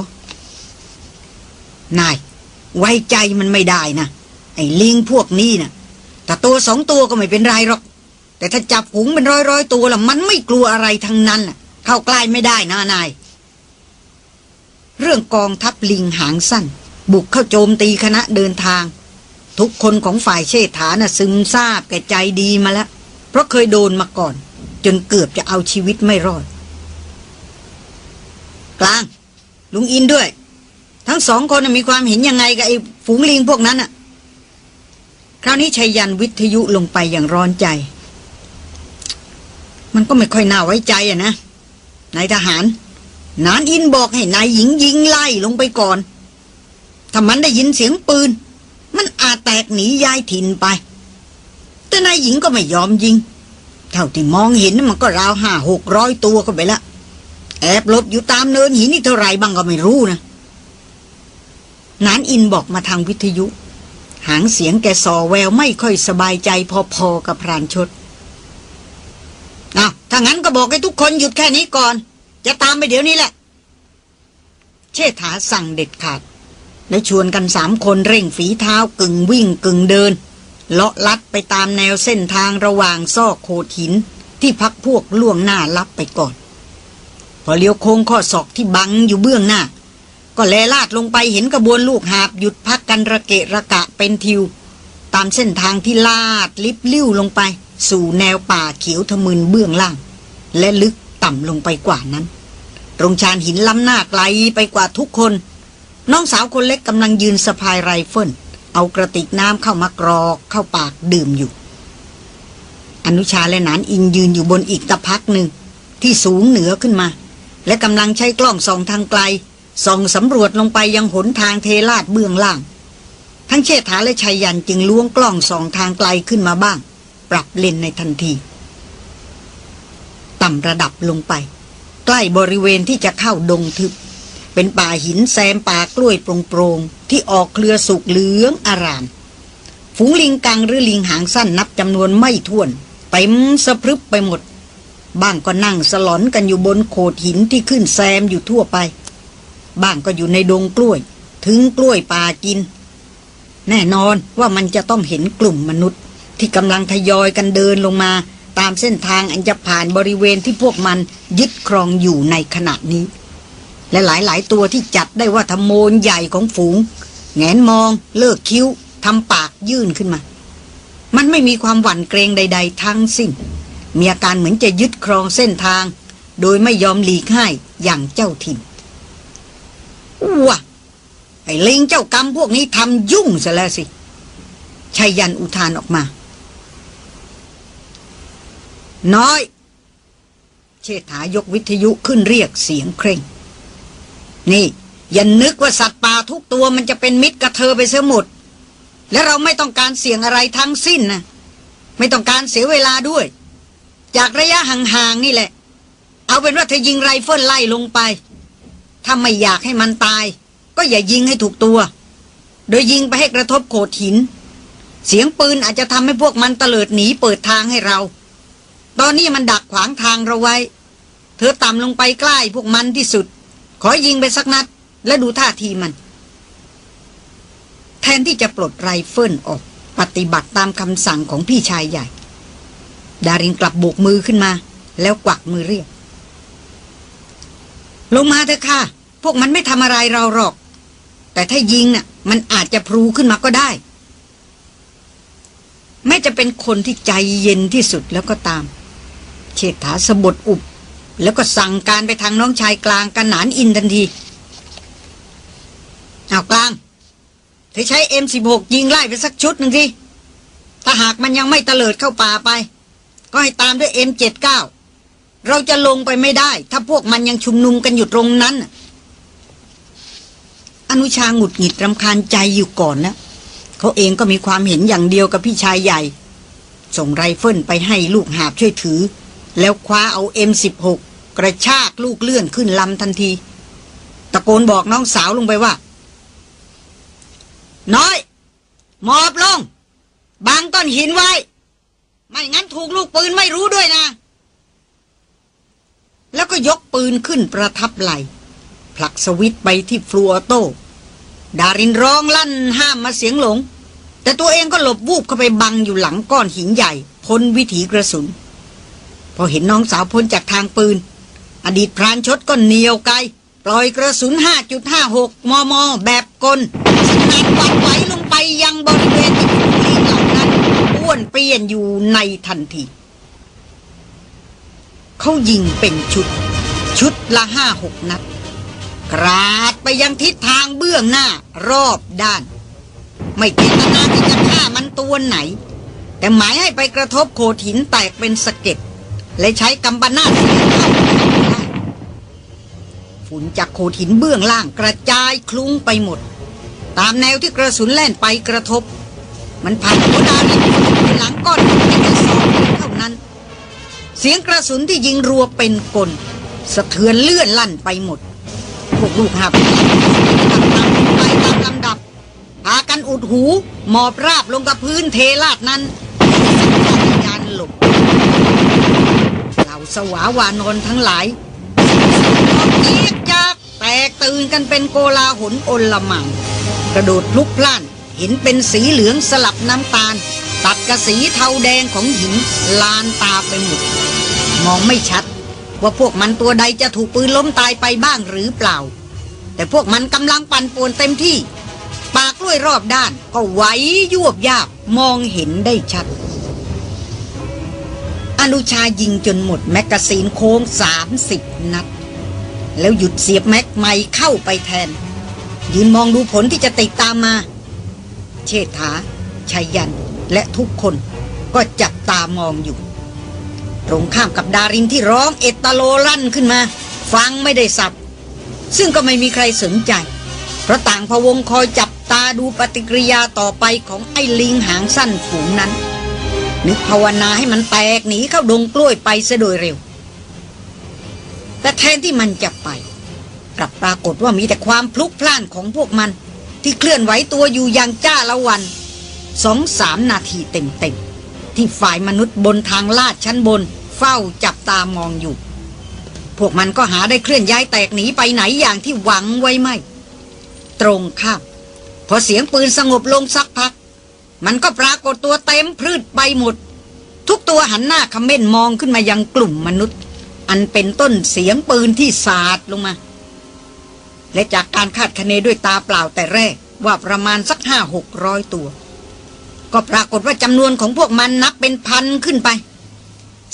นาย ไว้ใจมันไม่ได้นะไอ้ลิงพวกนี้น่ะแต่ตัวสองตัวก็ไม่เป็นไรหรอก แต่ถ้าจับหุงเป็นร้อยร้อยตัวล่ะมันไม่กลัวอะไรทั้งนั้นน่ะเข้าใกล้ไม่ได้นะนาย เรื่องกองทัพลิงหางสั้น บุกเข้าโจมตีคณะเดินทาง ทุกคนของฝ่ายเชษฐาน่ะซึมซาบแก่ใจดีมาแล้ว เพราะเคยโดนมาก่อน จนเกือบจะเอาชีวิตไม่รอด กลาง ลุงอินด้วย ทั้งสองคนมีความเห็นยังไงกับไอ้ฝูงลิงพวกนั้นอะคราวนี้ชัยยันวิทยุลงไปอย่างร้อนใจ มันก็ไม่ค่อยน่าไว้ใจอะนะนายทหาร นานอินบอกให้นายหญิงยิงไล่ลงไปก่อน ถ้ามันได้ยินเสียงปืน มันอาจแตกหนียายถิ่นไป แต่นายหญิงก็ไม่ยอมยิง เท่าที่มองเห็นมันก็ราวห้าหกร้อยตัวก็ไปละแอบลบอยู่ตามเนินหินนี่เท่าไรบ้างก็ไม่รู้นะนานอินบอกมาทางวิทยุ หางเสียงแกสอแววไม่ค่อยสบายใจพอๆกับพรานชดางั้นก็บอกให้ทุกคนหยุดแค่นี้ก่อน จะตามไปเดี๋ยวนี้แหละ เชษฐาสั่งเด็ดขาด และชวนกันสามคนเร่งฝีเท้ากึ่งวิ่งกึ่งเดิน เลาะลัดไปตามแนวเส้นทางระหว่างซอกโขดหิน ที่พักพวกล่วงหน้าลับไปก่อน พอเลี้ยวโค้งข้อศอกที่บังอยู่เบื้องหน้า ก็แลลาดลงไปเห็นกระบวนลูกหาบหยุดพักกันระเกะระกะเป็นทิว ตามเส้นทางที่ลาดลิบลิ้วลงไปสู่แนวป่าเขียวทะมึนเบื้องล่าง และลึกต่ำลงไปกว่านั้นตรงชานหินล้ำหน้าไกลไปกว่าทุกคน น้องสาวคนเล็กกำลังยืนสะพายไรเฟิลเอากระติกน้ำเข้ามากรอกเข้าปากดื่มอยู่ อนุชาและนานอินยืนอยู่บนอีกตะพักหนึ่ง ที่สูงเหนือขึ้นมา และกำลังใช้กล้องส่องทางไกลส่องสำรวจลงไปยังหนทางเทลาดเบื้องล่าง ทั้งเชษฐาและชัยยันจึงล้วงกล้องสองทางไกลขึ้นมาบ้าง ปรับเลนในทันที ต่ำระดับลงไป ใกล้บริเวณที่จะเข้าดงทึบ เป็นป่าหินแซมป่ากล้วยโปร่งๆที่ออกเครือสุกเหลืองอาราม ฝูงลิงกังหรือลิงหางสั้นนับจำนวนไม่ถ้วนเต็มสะพรึบไปหมด บ้างก็นั่งสลอนกันอยู่บนโขดหินที่ขึ้นแซมอยู่ทั่วไป บ้างก็อยู่ในดงกล้วย ถึงกล้วยป่ากิน แน่นอนว่ามันจะต้องเห็นกลุ่มมนุษย์ที่กำลังทยอยกันเดินลงมา ตามเส้นทางอันจะผ่านบริเวณที่พวกมันยึดครองอยู่ในขณะนี้ และหลายๆตัวที่จัดได้ว่าทำโมนใหญ่ของฝูง แงนมองเลิกคิ้วทำปากยื่นขึ้นมา มันไม่มีความหวั่นเกรงใด ๆ ทั้งสิ้น มีอาการเหมือนจะยึดครองเส้นทาง โดยไม่ยอมหลีกให้อย่างเจ้าถิ่นว้าไอ้ลิงเจ้ากรรมพวกนี้ทำยุ่งซะแล้วสิชัยยันอุทานออกมา น้อย เชษฐายกวิทยุขึ้นเรียกเสียงเคร่ง นี่ อย่านึกว่าสัตว์ป่าทุกตัวมันจะเป็นมิตรกับเธอไปเสียหมด และเราไม่ต้องการเสี่ยงอะไรทั้งสิ้นนะไม่ต้องการเสียเวลาด้วย จากระยะห่างๆนี่แหละ เอาเป็นว่าเธอยิงไรเฟิลไล่ลงไปถ้าไม่อยากให้มันตาย ก็อย่ายิงให้ถูกตัว โดยยิงไปให้กระทบโขดหิน เสียงปืนอาจจะทำให้พวกมันเตลิดหนีเปิดทางให้เรา ตอนนี้มันดักขวางทางเราไว้ เธอต่ำลงไปใกล้พวกมันที่สุด ขอยิงไปสักนัด และดูท่าทีมัน แทนที่จะปลดไรเฟิลออกปฏิบัติตามคำสั่งของพี่ชายใหญ่ ดารินกลับโบกมือขึ้นมา แล้วกวักมือเรียก ลงมาเถอะค่ะ พวกมันไม่ทำอะไรเราหรอก แต่ถ้ายิงน่ะ มันอาจจะพรูขึ้นมาก็ได้แม้จะเป็นคนที่ใจเย็นที่สุดแล้วก็ตาม เชษฐาสะบดอุบ แล้วก็สั่งการไปทางน้องชายกลางกันหนานอินทันทีเอากลาง เธอใช้ M16 ยิงไล่ไปสักชุดหนึ่งสิถ้าหากมันยังไม่เตลิดเข้าป่าไป ก็ให้ตามด้วย M79 เราจะลงไปไม่ได้ ถ้าพวกมันยังชุมนุมกันอยู่ตรงนั้น อนุชาหงุดหงิดรำคาญใจอยู่ก่อนนะ เขาเองก็มีความเห็นอย่างเดียวกับพี่ชายใหญ่ ส่งไรเฟิลไปให้ลูกหาบช่วยถือ แล้วคว้าเอา M16 กระชากลูกเลื่อนขึ้นลำทันที ตะโกนบอกน้องสาวลงไปว่า น้อย หมอบลงบางต้นหินไว้ ไม่งั้นถูกลูกปืนไม่รู้ด้วยนะ แล้วก็ยกปืนขึ้นประทับไหลผลักสวิตไปที่ฟลูออโต้ดารินร้องลั่นห้ามมาเสียงหลง แต่ตัวเองก็หลบวูบเข้าไปบังอยู่หลังก้อนหินใหญ่ พ้นวิถีกระสุน พอเห็นน้องสาวพ้นจากทางปืน อดีตพรานชดก็เหนียวไกลปล่อยกระสุน 5.56 มม แบบกลสนาดวัดไหวลงไปยังบริเวณที่ถูกยิงเหล่านั้นอ้วนเปลี่ยนอยู่ในทันที เขายิงเป็นชุด ชุดละห้าหกนัดกราดไปยังทิศทางเบื้องหน้ารอบด้าน ไม่เจตนาที่จะฆ่ามันตัวไหน แต่หมายให้ไปกระทบโขดหินแตกเป็นสะเก็ด และใช้กำปนาเสียเข้าฝุ่นจากโขดหินเบื้องล่างกระจายคลุ้งไปหมด ตามแนวที่กระสุนแล่นไปกระทบ มันผ่านหัวดารินไปหลังก้อนหินแค่สองเท่านั้น เสียงกระสุนที่ยิงรัวเป็นกล สะเทือนเลื่อนลั่นไปหมดพวกลูกหับไปตามลำดับพากันอุดหูหมอบราบลงกับพื้นเทลาดนั้นสัญญาณหลบาสวาวานอนทั้งหลายเกียกจากแตกตื่นกันเป็นโกลาหลโอลหมังกระโดดพลุกพล่านเห็นเป็นสีเหลืองสลับน้ำตาล ตัดกับสีเทาแดงของหินลานตาไปหมดมองไม่ชัด ว่าพวกมันตัวใดจะถูกปืนล้มตายไปบ้างหรือเปล่า แต่พวกมันกำลังปั่นป่วนเต็มที่ ป่ากล้วยรอบด้านก็ไหวยวบยาบมองเห็นได้ชัด อนุชายิงจนหมดแมกกาซีนโค้งสามสิบนัด แล้วหยุดเสียบแม็กใหม่เข้าไปแทน ยืนมองดูผลที่จะติดตามมา เชษฐาชัยยันและทุกคนก็จับตามองอยู่ ตรงข้ามกับดารินที่ร้องเอตตาโลลั่นขึ้นมา ฟังไม่ได้สับ ซึ่งก็ไม่มีใครสนใจ เพราะต่างพะวงคอยจับตาดูปฏิกิริยาต่อไปของไอ้ลิงหางสั้นฝูงนั้น นึกภาวนาให้มันแตกหนีเข้าดงกล้วยไปซะโดยเร็ว แต่แทนที่มันจะไป กลับปรากฏว่ามีแต่ความพลุกพล่านของพวกมัน ที่เคลื่อนไหวตัวอยู่อย่างจ้าละวันสองสามนาทีเต็มๆที่ฝ่ายมนุษย์บนทางลาดชั้นบน เฝ้าจับตามองอยู่ พวกมันก็หาได้เคลื่อนย้ายแตกหนีไปไหนอย่างที่หวังไว้ไม่ ตรงข้ามพอเสียงปืนสงบลงสักพัก มันก็ปรากฏตัวเต็มพืชไปหมด ทุกตัวหันหน้าคำเม่นมองขึ้นมายังกลุ่มมนุษย์ อันเป็นต้นเสียงปืนที่สาดลงมา และจากการคาดคะเนด้วยตาเปล่าแต่แรกว่าประมาณสักห้าหกร้อยตัว ก็ปรากฏว่าจำนวนของพวกมันนับเป็นพันขึ้นไป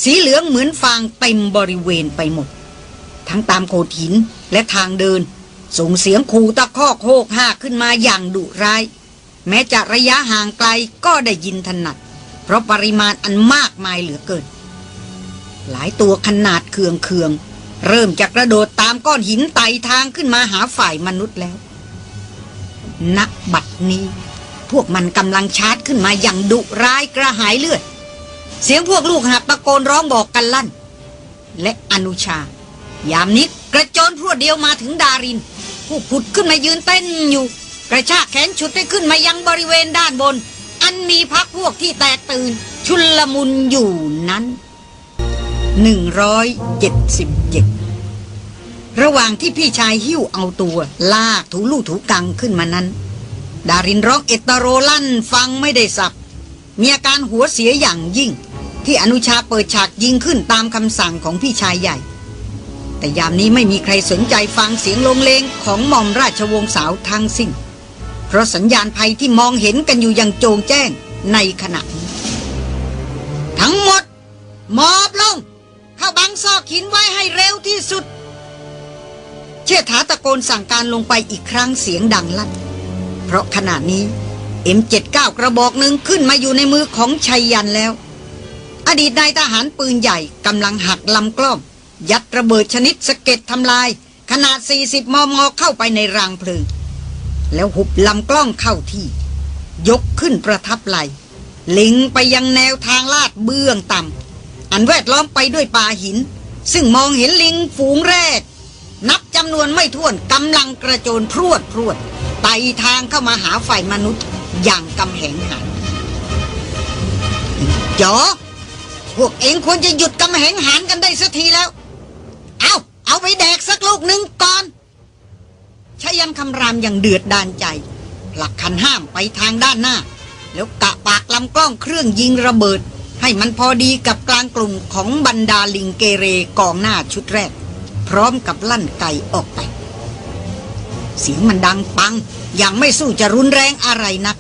สีเหลืองเหมือนฟางเต็มบริเวณไปหมด ทั้งตามโขดหินและทางเดิน ส่งเสียงขู่ตะคอกโฮกห้าขึ้นมาอย่างดุร้าย แม้จะระยะห่างไกลก็ได้ยินถนัด เพราะปริมาณอันมากมายเหลือเกิน หลายตัวขนาดเคืองเคือง เริ่มจากกระโดดตามก้อนหินไต่ทางขึ้นมาหาฝ่ายมนุษย์แล้วนักบัดนี้ พวกมันกำลังชาร์จขึ้นมาอย่างดุร้ายกระหายเลือด เสียงพวกลูกหับตะโกนร้องบอกกันลั่น และอนุชา ยามนี้กระโจนพรวดเดียวมาถึงดาริน ผู้ผุดขึ้นมายืนเต้นอยู่ กระชากแขนฉุดให้ขึ้นมายังบริเวณด้านบน อันมีพักพวกที่แตกตื่น ชุลมุนอยู่นั้น 177 ระหว่างที่พี่ชายหิ้วเอาตัว ลากถูลู่ถูกังขึ้นมานั้น ดารินร้องเอตโรลั่นฟังไม่ได้สับ มีอาการหัวเสียอย่างยิ่ง ที่อนุชาเปิดฉากยิงขึ้นตามคำสั่งของพี่ชายใหญ่แต่ยามนี้ไม่มีใครสนใจฟังเสียงลงเลงของหม่อมราชวงศ์สาวทั้งสิ้น เพราะสัญญาณภัยที่มองเห็นกันอยู่อย่างโจงแจ้งในขณะนี้ทั้งหมดหมอบลง เข้าบังซอกหินไว้ให้เร็วที่สุด เชี่ยถาตะโกนสั่งการลงไปอีกครั้งเสียงดังลั่น เพราะขณะนี้ M79 กระบอกหนึ่งขึ้นมาอยู่ในมือของชัยยันแล้ว อดีตนายทหารปืนใหญ่กำลังหักลำกล้อง ยัดระเบิดชนิดสะเก็ดทำลาย ขนาด 40 มม เข้าไปในรางเพลิง แล้วหุบลำกล้องเข้าที่ ยกขึ้นประทับไหลเล็งไปยังแนวทางลาดเบื้องต่ำอันแวดล้อมไปด้วยป่าหิน ซึ่งมองเห็นลิงฝูงแรก นับจำนวนไม่ถ้วนกำลังกระโจนพรวดพรวดไต่ทางเข้ามาหาฝ่ายมนุษย์อย่างกำแหงหันจอพวกเองควรจะหยุดกำแหงหันกันได้สักทีแล้ว เอาเอาไปแดกสักลูกหนึ่งก่อน ชยันคำรามอย่างเดือดดานใจ หลักคันห้ามไปทางด้านหน้า แล้วกะปากลำกล้องเครื่องยิงระเบิด ให้มันพอดีกับกลางกลุ่มของบรรดาลิงเกเรกองหน้าชุดแรก พร้อมกับลั่นไกออกไป เสียงมันดังปัง อย่างไม่สู้จะรุนแรงอะไรนัก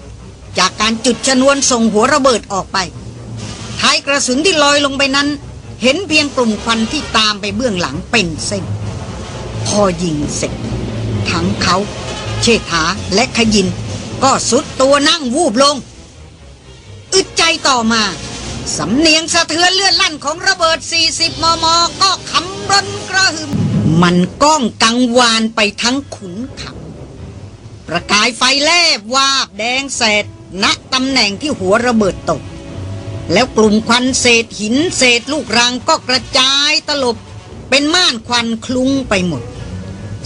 จากการจุดชนวนส่งหัวระเบิดออกไป ท้ายกระสุนที่ลอยลงไปนั้น เห็นเพียงกลุ่มควันที่ตามไปเบื้องหลังเป็นเส้น พอยิงเสร็จ ทั้งเขา เชษฐาและขยิน ก็สุดตัวนั่งวูบลง อึดใจต่อมา สำเนียงสะเทือนเลื่อนลั่นของระเบิด 40 มม ก็คำรนกระหึ่มมันก้องกังวานไปทั้งขุนเขาประกายไฟแลบวาบแดงแสดณตำแหน่งที่หัวระเบิดตก แล้วกลุ่มควันเศษหินเศษลูกรังก็กระจายตลบ เป็นม่านควันคลุ้งไปหมด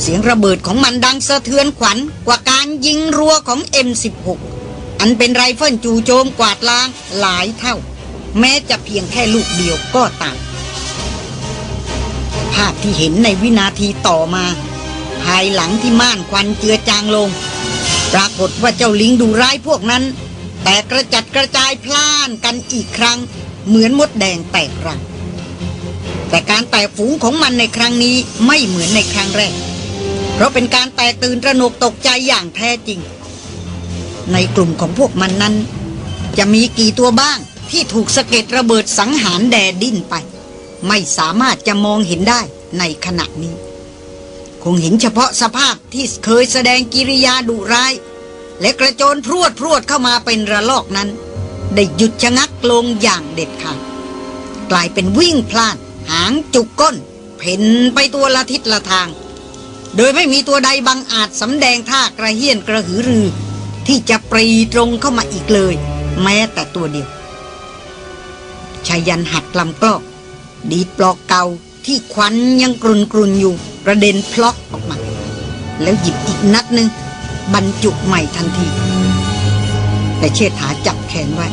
เสียงระเบิดของมันดังสะเทือนขวัญกว่าการยิงรัวของ M16 อันเป็นไรเฟิลจู่โจมกวาดล้างหลายเท่า แม้จะเพียงแค่ลูกเดียวก็ตามภาพที่เห็นในวินาทีต่อมา ภายหลังที่ม่านควันเจือจางลง ปรากฏว่าเจ้าลิงดูร้ายพวกนั้น แต่กระจัดกระจายพล่านกันอีกครั้ง เหมือนมดแดงแตกรังแต่การแตกฝูงของมันในครั้งนี้ไม่เหมือนในครั้งแรก เพราะเป็นการแตกตื่นระหนกตกใจอย่างแท้จริง ในกลุ่มของพวกมันนั้น จะมีกี่ตัวบ้างที่ถูกสะเก็ดระเบิดสังหารแดดดิ้นไป ไม่สามารถจะมองเห็นได้ในขณะนี้ คงเห็นเฉพาะสภาพที่เคยแสดงกิริยาดุร้าย และกระโจนพรวดพรวดเข้ามาเป็นระลอกนั้น ได้หยุดชะงักลงอย่างเด็ดขาดกลายเป็นวิ่งพลาดหางจุกก้น เพ่นไปตัวละทิศละทาง โดยไม่มีตัวใดบังอาจสำแดงท่ากระเฮี้ยนกระหือรือ ที่จะปรีตรงเข้ามาอีกเลย แม้แต่ตัวเดียวชายันหักลำกล้องดีดปลอกเกาที่ควันยังกรุนกรุนอยู่กระเด็นพลอกออกมา แล้วหยิบอีกนัดหนึ่งบรรจุใหม่ทันที แต่เชษฐาจับแขนไว้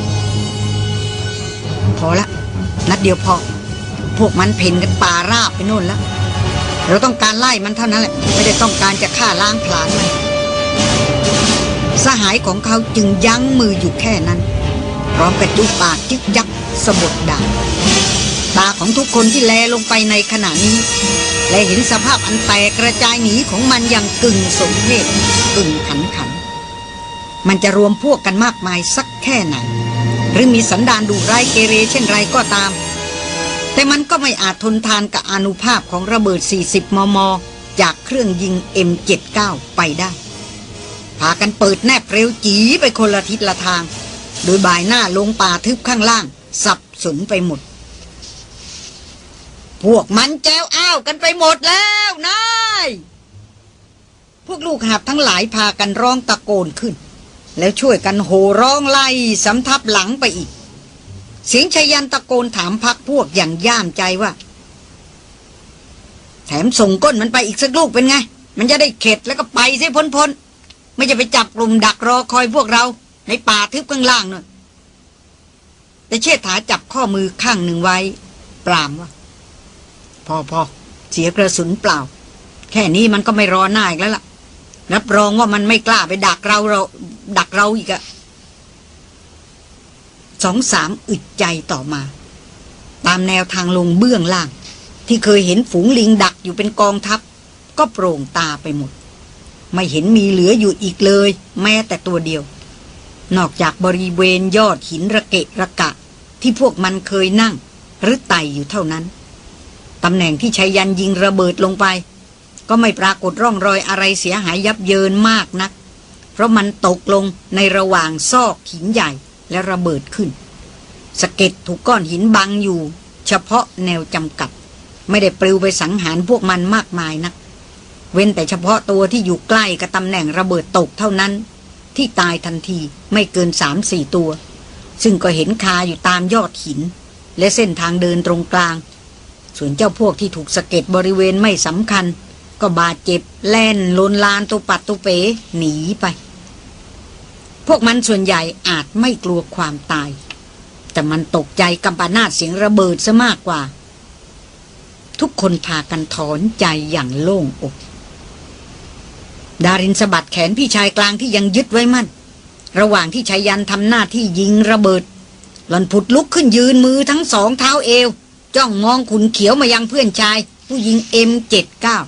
พอละ นัดเดียวพอ พวกมันเพ่นกันป่าราบไปโน่นแล้ว เราต้องการไล่มันเท่านั้นแหละ ไม่ได้ต้องการจะฆ่าล้างผลาญมันสหายของเขาจึงยั้งมืออยู่แค่นั้น พร้อมกับจุปากจึกยักสะบดดาตาของทุกคนที่แลลงไปในขณะนี้ และเห็นสภาพอันแตกกระจายหนีของมันอย่างกึ่งสมเพศกึ่งขันขัน มันจะรวมพวกกันมากมายสักแค่ไหน หรือมีสันดานดุร้ายเกเรเช่นไรก็ตาม แต่มันก็ไม่อาจทนทานกับอนุภาพของระเบิด 40 มม จากเครื่องยิง M79 ไปได้ พากันเปิดแนบเร็วจีไปคนละทิศละทาง โดยบ่ายหน้าลงป่าทึบข้างล่าง สับสนไปหมด พวกมันแจวอ้าวกันไปหมดแล้วนายพวกลูกหับทั้งหลายพากันร้องตะโกนขึ้น แล้วช่วยกันโห่ร้องไล่สำทับหลังไปอีก เสียงชายันตะโกนถามพักพวกอย่างย่ามใจว่า แถมส่งก้นมันไปอีกสักลูกเป็นไง มันจะได้เข็ดแล้วก็ไปซิพ้นๆ ไม่จะไปจับกลุ่มดักรอคอยพวกเรา ในป่าทึบข้างล่างเนอะแต่เชษฐาจับข้อมือข้างหนึ่งไว้ ปรามว่า พอพอเสียกระสุนเปล่า แค่นี้มันก็ไม่รอหน้าอีกแล้วล่ะ รับรองว่ามันไม่กล้าไปดักเราเรา ดักเราอีกอะ องสามอึดใจต่อมา ตามแนวทางลงเบื้องล่าง ที่เคยเห็นฝูงลิงดักอยู่เป็นกองทัพ ก็โปร่งตาไปหมด ไม่เห็นมีเหลืออยู่อีกเลย แม้แต่ตัวเดียว นอกจากบริเวณยอดหินระเกะระกะ ที่พวกมันเคยนั่ง หรือไต่อยู่เท่านั้นตำแหน่งที่ชัยยันยิงระเบิดลงไป ก็ไม่ปรากฏร่องรอยอะไรเสียหายยับเยินมากนัก เพราะมันตกลงในระหว่างซอกหินใหญ่ และระเบิดขึ้นสะเก็ดถูกก้อนหินบังอยู่ เฉพาะแนวจำกัด ไม่ได้ปลิวไปสังหารพวกมันมากมายนัก เว้นแต่เฉพาะตัวที่อยู่ใกล้กับตำแหน่งระเบิดตกเท่านั้น ที่ตายทันทีไม่เกินสามสี่ตัว ซึ่งก็เห็นคาอยู่ตามยอดหิน และเส้นทางเดินตรงกลาง ส่วนเจ้าพวกที่ถูกสะเก็ดบริเวณไม่สำคัญ ก็บาดเจ็บแล่นลนลานตุปัดตุเป๋หนีไป พวกมันส่วนใหญ่อาจไม่กลัวความตาย แต่มันตกใจกำปนาดเสียงระเบิดซะมากกว่า ทุกคนพากันถอนใจอย่างโล่งอก ดารินสะบัดแขนพี่ชายกลางที่ยังยึดไว้มั่น ระหว่างที่ชายันทำหน้าที่ยิงระเบิด หล่อนผุดลุกขึ้นยืนมือทั้งสองเท้าเอว จ้องมองขุนเขียวมายังเพื่อนชาย ผู้ยิงเอ็มเจ็ดเก้า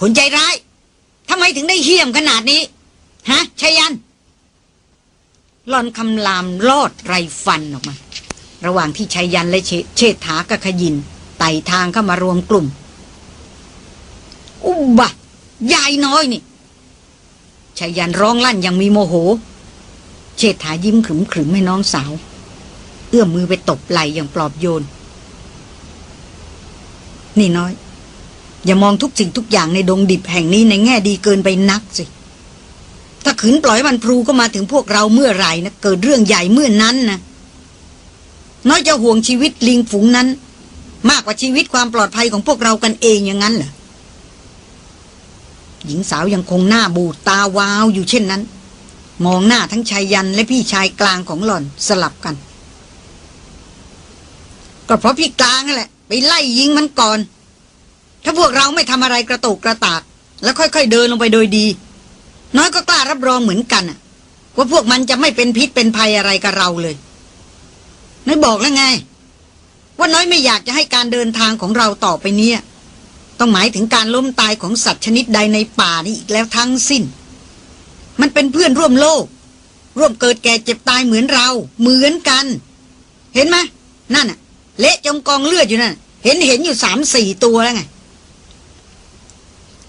คนใจร้ายทำไมถึงได้เหี้ยมขนาดนี้ ฮะชยันหลอนคำรามลอดไรฟันออกมา ระหว่างที่ชายันและเชเชษฐากะขยิน ไต่ทางเข้ามารวมกลุ่ม อุบะยายน้อยนี่ชายันร้องลั่นอย่างมีโมโห เชษฐายิ้มขึมขึมให้น้องสาว เอื้อมมือไปตบไหล่อย่างปลอบโยน นี่น้อย อย่ามองทุกสิ่งทุกอย่างในดงดิบแห่งนี้ในแง่ดีเกินไปนักสิ ขืนปล่อยมันพลูก็มาถึงพวกเราเมื่อไหร่นะเกิดเรื่องใหญ่เมื่อนั้นนะน้อยจะห่วงชีวิตลิงฝูงนั้น มากกว่าชีวิตความปลอดภัยของพวกเรากันเองอย่างนั้นเหรอหญิงสาวยังคงหน้าบูดตาวาวอยู่เช่นนั้น มองหน้าทั้งชายยันและพี่ชายกลางของหล่อนสลับกัน ก็เพราะพี่กลางนั่นแหละ ไปไล่ยิงมันก่อน ถ้าพวกเราไม่ทำอะไรกระตุกกระตาก แล้วค่อย ๆ เดินลงไปโดยดี น้อยก็กล้ารับรองเหมือนกันว่าพวกมันจะไม่เป็นพิษเป็นภัยอะไรกับเราเลยน้อยบอกแล้วไง ว่าน้อยไม่อยากจะให้การเดินทางของเราต่อไปเนี้ยต้องหมายถึงการล้มตายของสัตว์ชนิดใดในป่านี้อีกแล้วทั้งสิ้น มันเป็นเพื่อนร่วมโลก ร่วมเกิดแก่เจ็บตายเหมือนเรา เหมือนกัน เห็นไหมนั่นอะเละจมกองเลือดอยู่นั่นเห็นเห็นอยู่สามสี่ตัวแล้วไง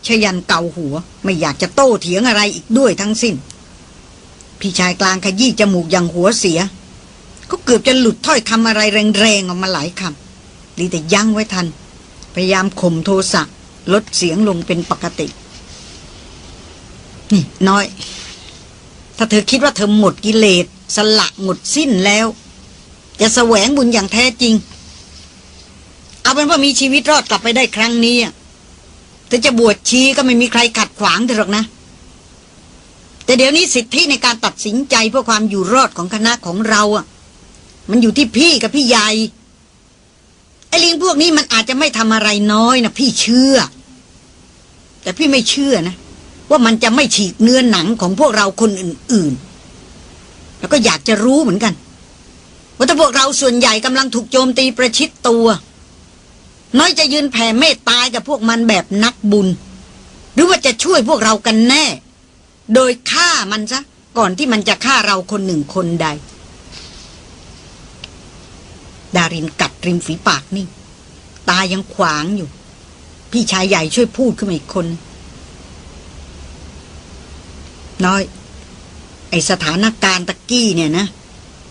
ชยันเกาหัว ไม่อยากจะโต้เถียงอะไรอีกด้วยทั้งสิ้น พี่ชายกลางขยี้จมูกอย่างหัวเสีย ก็เกือบจะหลุดถ้อยคำอะไรแรงๆออกมาหลายคำดีแต่ยั้งไว้ทัน พยายามข่มโทสะลดเสียงลงเป็นปกติ นี่น้อย ถ้าเธอคิดว่าเธอหมดกิเลสสละหมดสิ้นแล้ว จะแสวงบุญอย่างแท้จริง เอาเป็นว่ามีชีวิตรอดกลับไปได้ครั้งนี้ ธอจะบวชชีก็ไม่มีใครขัดขวางเธอหรอกนะ แต่เดี๋ยวนี้สิทธิในการตัดสินใจเพื่อความอยู่รอดของคณะของเราอะ มันอยู่ที่พี่กับพี่ใหญ่ไอ้ลิงพวกนี้มันอาจจะไม่ทำอะไรน้อยนะพี่เชื่อ แต่พี่ไม่เชื่อนะ ว่ามันจะไม่ฉีกเนื้อหนังของพวกเราคนอื่น ๆ แล้วก็อยากจะรู้เหมือนกันว่าถ้าพวกเราส่วนใหญ่กำลังถูกโจมตีประชิดตัว น้อยจะยืนแผ่เมตตากับพวกมันแบบนักบุญ หรือว่าจะช่วยพวกเรากันแน่ โดยฆ่ามันซะ ก่อนที่มันจะฆ่าเราคนหนึ่งคนใด ดารินกัดริมฝีปากนิ่งตายังขวางอยู่ พี่ชายใหญ่ช่วยพูดขึ้นมาอีกคน น้อย ไอสถานการณ์ตะกี้เนี่ยนะ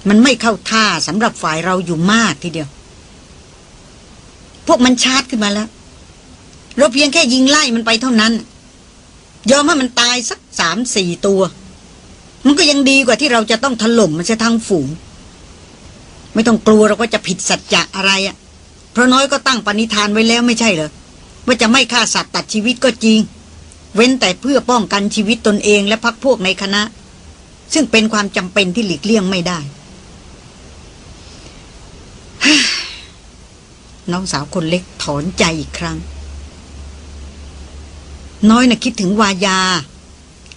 มันไม่เข้าท่าสำหรับฝ่ายเราอยู่มากทีเดียว พวกมันชาร์จขึ้นมาแล้ว เราเพียงแค่ยิงไล่มันไปเท่านั้น ยอมให้มันตายสักสามสี่ตัว มันก็ยังดีกว่าที่เราจะต้องถล่มมันจะทั้งฝูง ไม่ต้องกลัวเราก็จะผิดสัจจะอะไรอะ่ะ เพราะน้อยก็ตั้งปณิธานไว้แล้วไม่ใช่เหรอว่าจะไม่ฆ่าสัตว์ตัดชีวิตก็จริง เว้นแต่เพื่อป้องกันชีวิตตนเองและพักพวกในคณะ ซึ่งเป็นความจำเป็นที่หลีกเลี่ยงไม่ได้ น้องสาวคนเล็กถอนใจอีกครั้ง น้อยนะ่ะคิดถึงวายา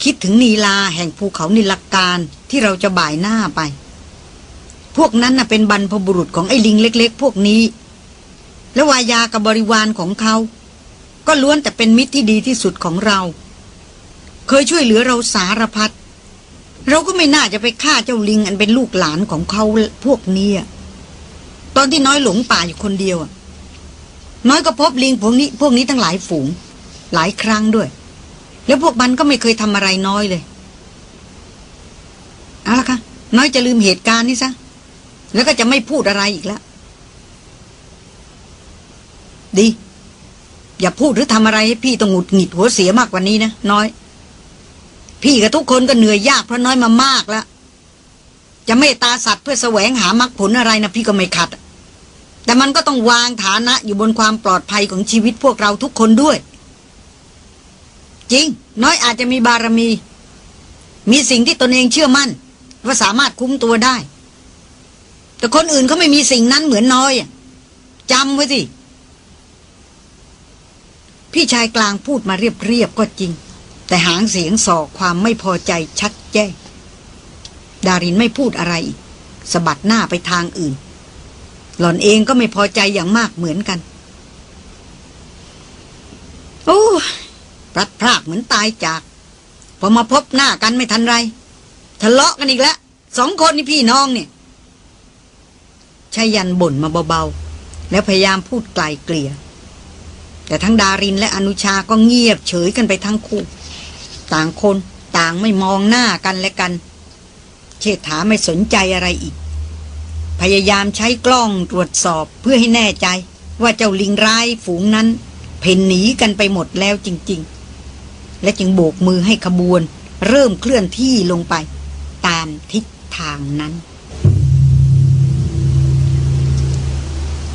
คิดถึงนีลาแห่งภูเขานิลการที่เราจะบ่ายหน้าไป พวกนั้นน่ะเป็นบรรพบุรุษของไอ้ลิงเล็ก ๆ พวกนี้ และวายากับบริวารของเขา ก็ล้วนแต่เป็นมิตรที่ดีที่สุดของเรา เคยช่วยเหลือเราสารพัดเราก็ไม่น่าจะไปฆ่าเจ้าลิงอันเป็นลูกหลานของเขาพวกนี้ตอนที่น้อยหลงป่าอยู่คนเดียว น้อยก็พบลิงพวกนี้ พวกนี้ตั้งหลายฝูง หลายครั้งด้วย แล้วพวกมันก็ไม่เคยทำอะไรน้อยเลยเอาละค่ะน้อยจะลืมเหตุการณ์นี้ซะแล้วก็จะไม่พูดอะไรอีกแล้วดี อย่าพูดหรือทำอะไรให้พี่ต้องหงุดหงิดหัวเสียมากกว่านี้นะน้อย พี่กับทุกคนก็เหนื่อยยากเพราะน้อยมามากแล้วจะเมตตาสัตว์เพื่อแสวงหามรรคผลอะไรนะพี่ก็ไม่ขัด แต่มันก็ต้องวางฐานะอยู่บนความปลอดภัยของชีวิตพวกเราทุกคนด้วย จริง น้อยอาจจะมีบารมี มีสิ่งที่ตนเองเชื่อมั่น ว่าสามารถคุ้มตัวได้ แต่คนอื่นเขาไม่มีสิ่งนั้นเหมือนน้อยจำไว้สิพี่ชายกลางพูดมาเรียบๆก็จริง แต่หางเสียงสอกความไม่พอใจชัดแจ้งดารินไม่พูดอะไรอีกสะบัดหน้าไปทางอื่น หล่อนเองก็ไม่พอใจอย่างมากเหมือนกัน โอ้พลัดพรากเหมือนตายจาก พอมาพบหน้ากันไม่ทันไร ทะเลาะกันอีกแล้วสองคนนี่พี่น้องเนี่ยชายันบ่นมาเบาๆ แล้วพยายามพูดไกลเกลี่ย แต่ทั้งดารินและอนุชาก็เงียบเฉยกันไปทั้งคู่ ต่างคนต่างไม่มองหน้ากันและกัน เชษฐาไม่สนใจอะไรอีก พยายามใช้กล้องตรวจสอบเพื่อให้แน่ใจ ว่าเจ้าลิงร้ายฝูงนั้น เพ่นหนีกันไปหมดแล้วจริง ๆ และจึงโบกมือให้ขบวน เริ่มเคลื่อนที่ลงไป ตามทิศทางนั้น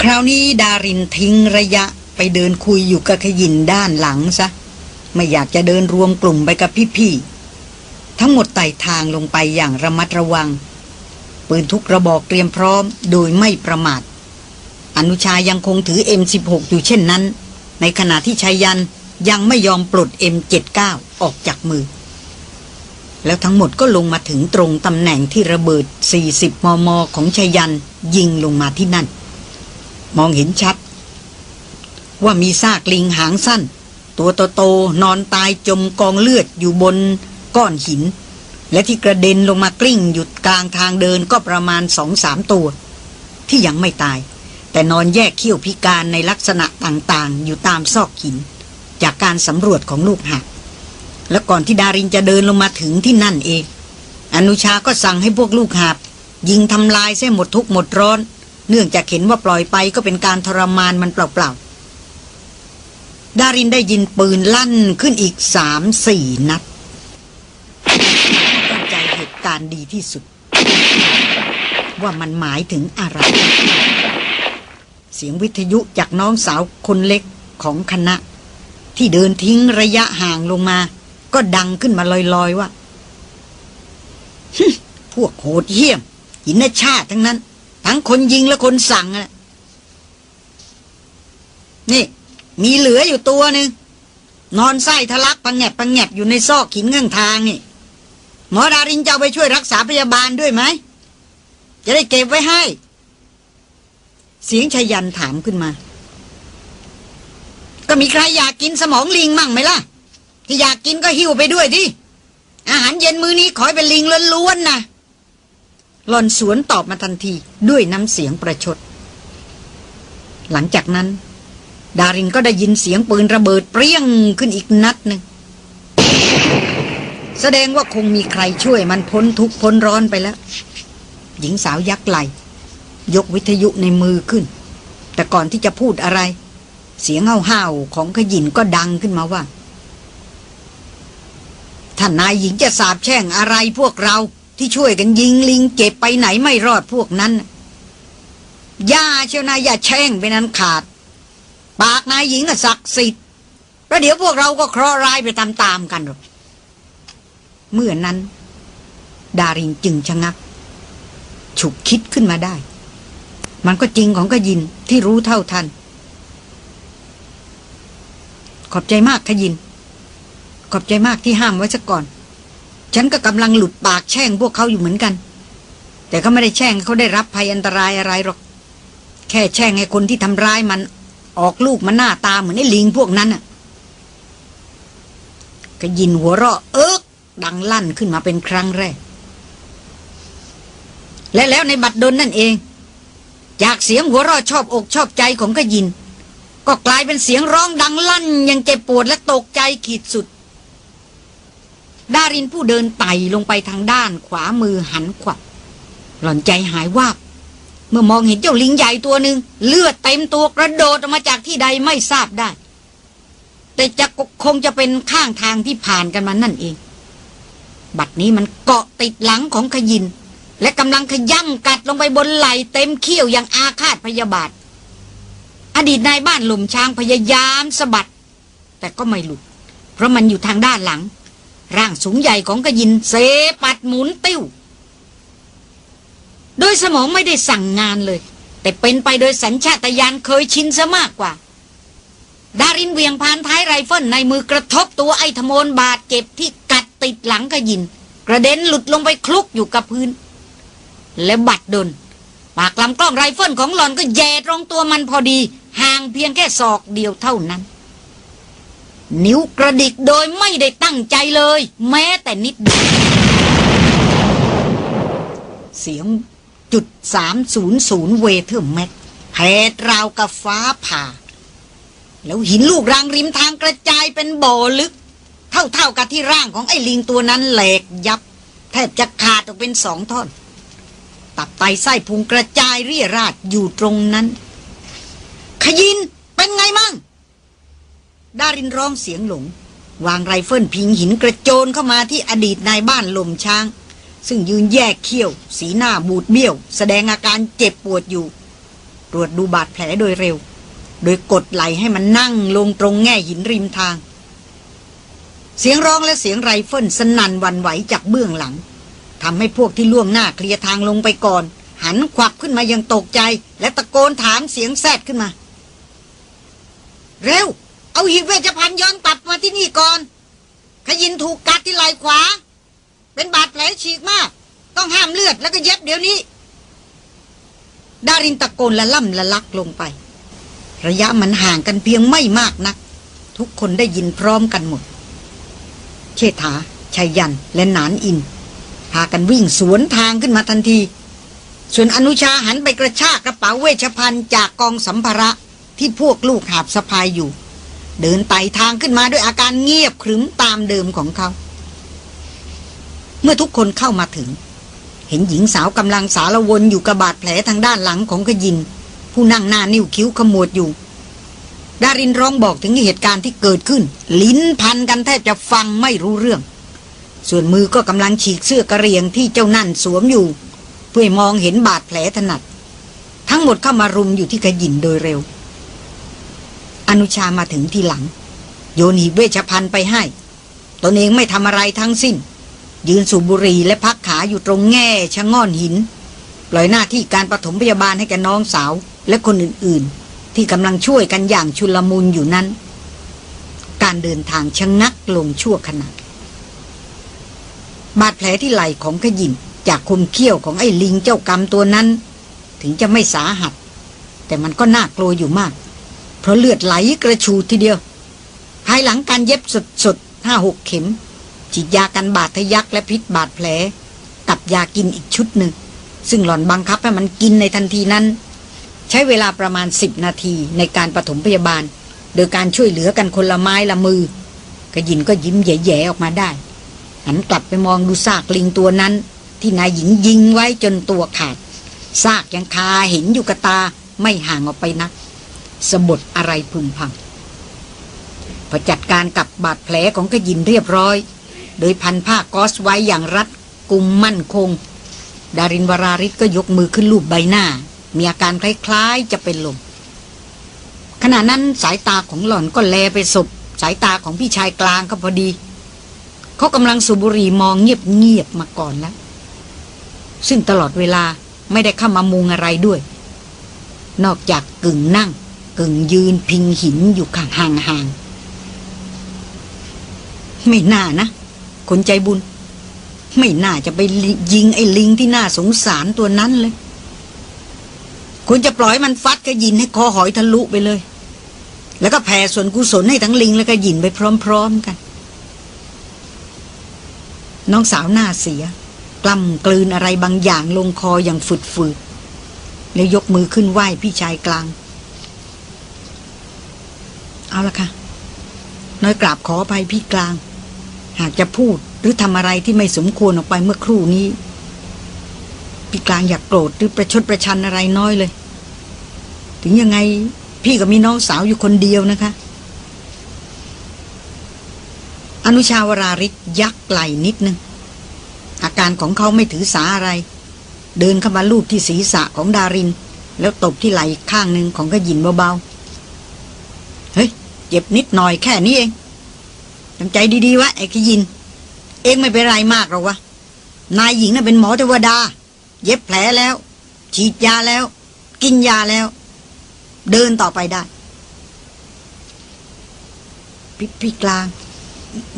คราวนี้ดารินทิ้งระยะไปเดินคุยอยู่กับขยินด้านหลังซะ ไม่อยากจะเดินรวมกลุ่มไปกับพี่ๆทั้งหมดไต่ทางลงไปอย่างระมัดระวัง ปืนทุกระบอกเตรียมพร้อมโดยไม่ประมาท อนุชายังคงถือ M16 อยู่เช่นนั้น ในขณะที่ชายันยังไม่ยอมปลด M79 ออกจากมือ แล้วทั้งหมดก็ลงมาถึงตรงตำแหน่งที่ระเบิด 40 มม ของชายันยิงลงมาที่นั่น มองเห็นชัด ว่ามีซากลิงหางสั้น ตัวโตๆนอนตายจมกองเลือดอยู่บนก้อนหิน และที่กระเด็นลงมากลิ้งหยุดกลางทางเดินก็ประมาณสองสามตัว ที่ยังไม่ตาย แต่นอนแยกเขี้ยวพิการในลักษณะต่างๆ อยู่ตามซอกหิน จากการสำรวจของลูกหัก และก่อนที่ดารินจะเดินลงมาถึงที่นั่นเอง อนุชาก็สั่งให้พวกลูกหาบ ยิงทำลายเส้หมดทุกหมดร้อน เนื่องจากเห็นว่าปล่อยไปก็เป็นการทรมานมันเปล่าๆดารินได้ยินปืนลั่นขึ้นอีกสามสี่นัด การดีที่สุด ว่ามันหมายถึงอะไร เสียงวิทยุจากน้องสาวคนเล็กของคณะ ที่เดินทิ้งระยะห่างลงมา ก็ดังขึ้นมาลอยๆว่าพวกโหดเหี้ยมหินชาติทั้งนั้น ทั้งคนยิงและคนสั่งอะนี่ มีเหลืออยู่ตัวหนึ่งนอนไส้ทะลักปังแงบปังแงบอยู่ในซอกหินข้างทางนี่ หมอดารินจะไปช่วยรักษาพยาบาลด้วยไหม จะได้เก็บไว้ให้ เสียงชายันถามขึ้นมา ก็มีใครอยากกินสมองลิงมั่งไหมล่ะ ที่อยากกินก็หิวไปด้วยที่อาหารเย็นมื้อนี้ขอให้เป็นลิงล้วนๆนะหลอนสวนตอบมาทันทีด้วยน้ำเสียงประชด หลังจากนั้น ดารินก็ได้ยินเสียงปืนระเบิดเปรี้ยงขึ้นอีกนัดหนึ่ง แสดงว่าคงมีใครช่วยมันพ้นทุกพ้นร้อนไปแล้ว หญิงสาวยักไหล ยกวิทยุในมือขึ้น แต่ก่อนที่จะพูดอะไร เสียงเห้าวๆของขยินก็ดังขึ้นมาว่าท่านนายหญิงจะสาบแช่งอะไรพวกเราที่ช่วยกันยิงลิงเก็บไปไหนไม่รอดพวกนั้นย่าเชียวนายอย่าแช่งไปนั้นขาด ปากนายหญิงอะศักดิ์สิทธิ์แล้วเดี๋ยวพวกเราก็เคราะห์ร้ายไปตามๆกันหรอก เมื่อนั้น ดารินจึงชะงัก ฉุกคิดขึ้นมาได้ มันก็จริงของกยินที่รู้เท่าทัน ขอบใจมากขยิน ขอบใจมากที่ห้ามไว้ซะก่อน ฉันก็กำลังหลุดปากแช่งพวกเขาอยู่เหมือนกัน แต่ก็ไม่ได้แช่งเขาได้รับภัยอันตรายอะไรหรอก แค่แช่งให้คนที่ทำร้ายมันออกลูกมันหน้าตาเหมือนไอ้ลิงพวกนั้นน่ะก็ยินหัวเราะเอิก ดังลั่นขึ้นมาเป็นครั้งแรก และแล้วในบัดดลนั่นเอง จากเสียงหัวเราะชอบอกชอบใจของกยิน ก็กลายเป็นเสียงร้องดังลั่นยังเจ็บปวดและตกใจขีดสุด ดารินผู้เดินไต่ลงไปทางด้านขวามือหันขวับหล่อนใจหายวาบเมื่อมองเห็นเจ้าลิงใหญ่ตัวหนึ่งเลือดเต็มตัวกระโดดออกมาจากที่ใดไม่ทราบได้ แต่จะคงจะเป็นข้างทางที่ผ่านกันมานั่นเอง บัดนี้มันเกาะติดหลังของขยิน และกำลังขย่ำกัดลงไปบนไหล่เต็มเขี้ยวอย่างอาฆาตพยาบาท อดีตนายบ้านหลุมช้างพยายามสะบัด แต่ก็ไม่หลุด เพราะมันอยู่ทางด้านหลัง ร่างสูงใหญ่ของคะหยิ่นเซปัดหมุนติ้ว โดยสมองไม่ได้สั่งงานเลย แต่เป็นไปโดยสัญชาตญาณเคยชินซะมากกว่าดารินเหวี่ยงพานท้ายไรเฟิลในมือกระทบตัวไอ้ทโมนบาดเจ็บที่ ติดหลังคะหยิ่น กระเด็นหลุดลงไปคลุกอยู่กับพื้น และบัดดลปากลำกล้องไรเฟิลของหล่อนก็แหย่ตรงตัวมันพอดี ห่างเพียงแค่ศอกเดียวเท่านั้น นิ้วกระดิกโดยไม่ได้ตั้งใจเลย แม้แต่นิดเดียวเสียงจุดสามศูนย์ศูนย์ Weatherby Mag แผดราวกับฟ้าผ่า แล้วหินลูกรังริมทางกระจายเป็นบ่อลึก เท่าๆกับที่ร่างของไอ้ลิงตัวนั้นแหลกยับ แทบจะขาดออกเป็นสองท่อน ตับไตไส้พุงกระจายเรี่ยราดอยู่ตรงนั้น ขยินเป็นไงมั่งดารินร้องเสียงหลง วางไรเฟิลพิงหินกระโจนเข้ามาที่อดีตนายบ้านลมช้าง ซึ่งยืนแยกเขี้ยว สีหน้าบูดเบี้ยว แสดงอาการเจ็บปวดอยู่ ตรวจดูบาดแผลโดยเร็ว โดยกดไหลให้มันนั่งลงตรงแง่หินริมทาง เสียงร้องและเสียงไรเฟิลสนั่นวันไหวจากเบื้องหลังทำให้พวกที่ล่วงหน้าเคลียร์ทางลงไปก่อน หันควับขึ้นมายังตกใจ และตะโกนถามเสียงแซดขึ้นมา เร็ว เอาหีบเวชภัณฑ์ย้อนกลับมาที่นี่ก่อน ขยินถูกกัดที่ไหล่ขวา เป็นบาดแผลฉีกมาก ต้องห้ามเลือดแล้วก็เย็บเดี๋ยวนี้ ดารินตะโกนละล่ำละลักลงไป ระยะมันห่างกันเพียงไม่มากนัก ทุกคนได้ยินพร้อมกันหมด เชษฐาชายันและนานอิน พากันวิ่งสวนทางขึ้นมาทันที ส่วนอนุชาหันไปกระชากกระเป๋าเวชภัณฑ์จากกองสัมภาระที่พวกลูกหาบสะพายอยู่ เดินไต่ทางขึ้นมาด้วยอาการเงียบขรึมตามเดิมของเขา เมื่อทุกคนเข้ามาถึง เห็นหญิงสาวกำลังสารวนอยู่กับบาดแผลทางด้านหลังของขยิน ผู้นั่งหน้านิ้วคิ้วขมวดอยู่ ดารินร้องบอกถึงเหตุการณ์ที่เกิดขึ้น ลิ้นพันกันแทบจะฟังไม่รู้เรื่อง ส่วนมือก็กำลังฉีกเสื้อกระเรียงที่เจ้านั่นสวมอยู่ เพื่อมองเห็นบาดแผลถนัด ทั้งหมดเข้ามารุมอยู่ที่ขยินโดยเร็ว อนุชามาถึงทีหลัง โยนหีบเวชภัณฑ์ไปให้ตนเองไม่ทำอะไรทั้งสิ้น ยืนสูบบุหรี่และพักขาอยู่ตรงแง่ชะง่อนหิน ปล่อยหน้าที่การปฐมพยาบาลให้แกน้องสาวและคนอื่นๆ ที่กำลังช่วยกันอย่างชุลมุนอยู่นั้น การเดินทางชะงักลงชั่วขณะบาดแผลที่ไหล่ของขยินจากคมเขี้ยวของไอ้ลิงเจ้ากรรมตัวนั้น ถึงจะไม่สาหัส แต่มันก็น่ากลัวอยู่มาก เพราะเลือดไหลกระชูทีเดียว ภายหลังการเย็บสดๆห้าหกเข็มฉีดยากันบาดทะยักและพิษบาดแผล กับยากินอีกชุดหนึ่ง ซึ่งหล่อนบังคับให้มันกินในทันทีนั้น ใช้เวลาประมาณสิบนาทีในการปฐมพยาบาล โดยการช่วยเหลือกันคนละไม้ละมือกระยินก็ยิ้มแย่ๆออกมาได้ หันกลับไปมองดูซากลิงตัวนั้น ที่นายหญิงยิงไว้จนตัวขาดซากยังคาเห็นอยู่กับตาไม่ห่างออกไปนัก สะบดอะไรพึมพำพอจัดการกับบาดแผลของขยินเรียบร้อย โดยพันผ้ากอสไว้อย่างรัดกุมมั่นคง ดารินวราริศก็ยกมือขึ้นลูบใบหน้า มีอาการคล้ายๆจะเป็นลมขณะนั้นสายตาของหล่อนก็แลไปสบสายตาของพี่ชายกลางก็พอดี เขากำลังสูบุรีมองเงียบๆมาก่อนแล้ว ซึ่งตลอดเวลาไม่ได้เข้ามามุงอะไรด้วย นอกจากกึ่งนั่ง กึ่งยืนพิงหินอยู่ข้างห่างๆไม่น่านะ คนใจบุญ ไม่น่าจะไปยิงไอ้ลิงที่น่าสงสารตัวนั้นเลย คุณจะปล่อยมันฟัดกระยินให้คอหอยทะลุไปเลย แล้วก็แผ่ส่วนกุศลให้ทั้งลิงและกระยินไปพร้อมๆกัน น้องสาวหน้าเสีย กล้ำกลืนอะไรบางอย่างลงคออย่างฝืดๆแล้วยกมือขึ้นไหว้พี่ชายกลาง เอาละค่ะ น้อยกราบขอไปพี่กลาง หากจะพูดหรือทำอะไรที่ไม่สมควรออกไปเมื่อครู่นี้ พี่กลางอยากโกรธหรือประชดประชันอะไรน้อยเลย ถึงยังไงพี่ก็มีน้องสาวอยู่คนเดียวนะคะ อนุชาวราริศยักไหลนิดนึง อาการของเขาไม่ถือสาอะไร เดินเข้ามาลูบที่ศีรษะของดาริน แล้วตบที่ไหล่ข้างหนึ่งของกระยินเบาๆ เฮ้ย เจ็บนิดหน่อยแค่นี้เองทำใจดีๆวะไอ้ขยิน เองไม่เป็นไรมากหรอกวะนายหญิงน่ะเป็นหมอเทวดา เย็บแผลแล้ว ฉีดยาแล้ว กินยาแล้ว เดินต่อไปได้พี่พี่กลาง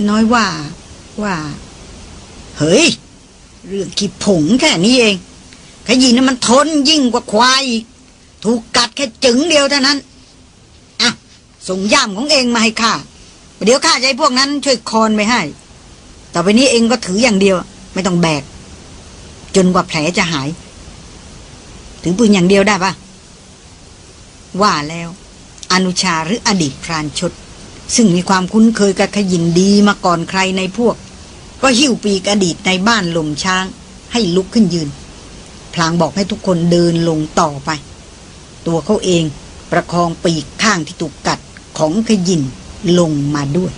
น้อยว่าว่า เฮ้ย เรื่องขี้ผงแค่นี้เองขยินน่ะมันทนยิ่งกว่าควายอีกถูกกัดแค่จึงเดียวเท่านั้นอะส่งย่ามของเองมาให้ข้าเดี๋ยวข้าจะให้พวกนั้นช่วยคอนไปให้ ต่อไปนี้เองก็ถืออย่างเดียว ไม่ต้องแบก จนกว่าแผลจะหายถึงปืนอย่างเดียวได้ปะว่าแล้ว อนุชาหรืออดีตพรานชด ซึ่งมีความคุ้นเคยกับขยินดีมาก่อนใครในพวก ก็หิ้วปีกอดีตในบ้านลมช้าง ให้ลุกขึ้นยืน พลางบอกให้ทุกคนเดินลงต่อไป ตัวเขาเองประคองปีกข้างที่ถูกกัดของขยินลงมาด้วย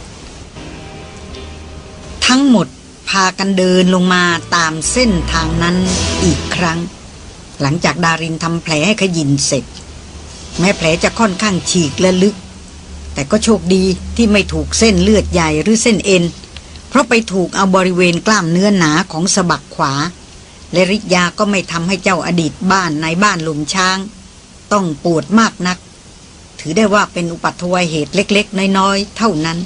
ทั้งหมด พากันเดินลงมาตามเส้นทางนั้นอีกครั้ง หลังจากดารินทำแผลให้ขยินเสร็จ แม้แผลจะค่อนข้างฉีกและลึก แต่ก็โชคดีที่ไม่ถูกเส้นเลือดใหญ่หรือเส้นเอ็น เพราะไปถูกเอาบริเวณกล้ามเนื้อหนาของสะบักขวา และริยาก็ไม่ทำให้เจ้าอดีตบ้านในบ้านลุมช้าง ต้องปวดมากนัก ถือได้ว่าเป็นอุปัตวเหตุเล็ก ๆ น้อยๆเท่านั้น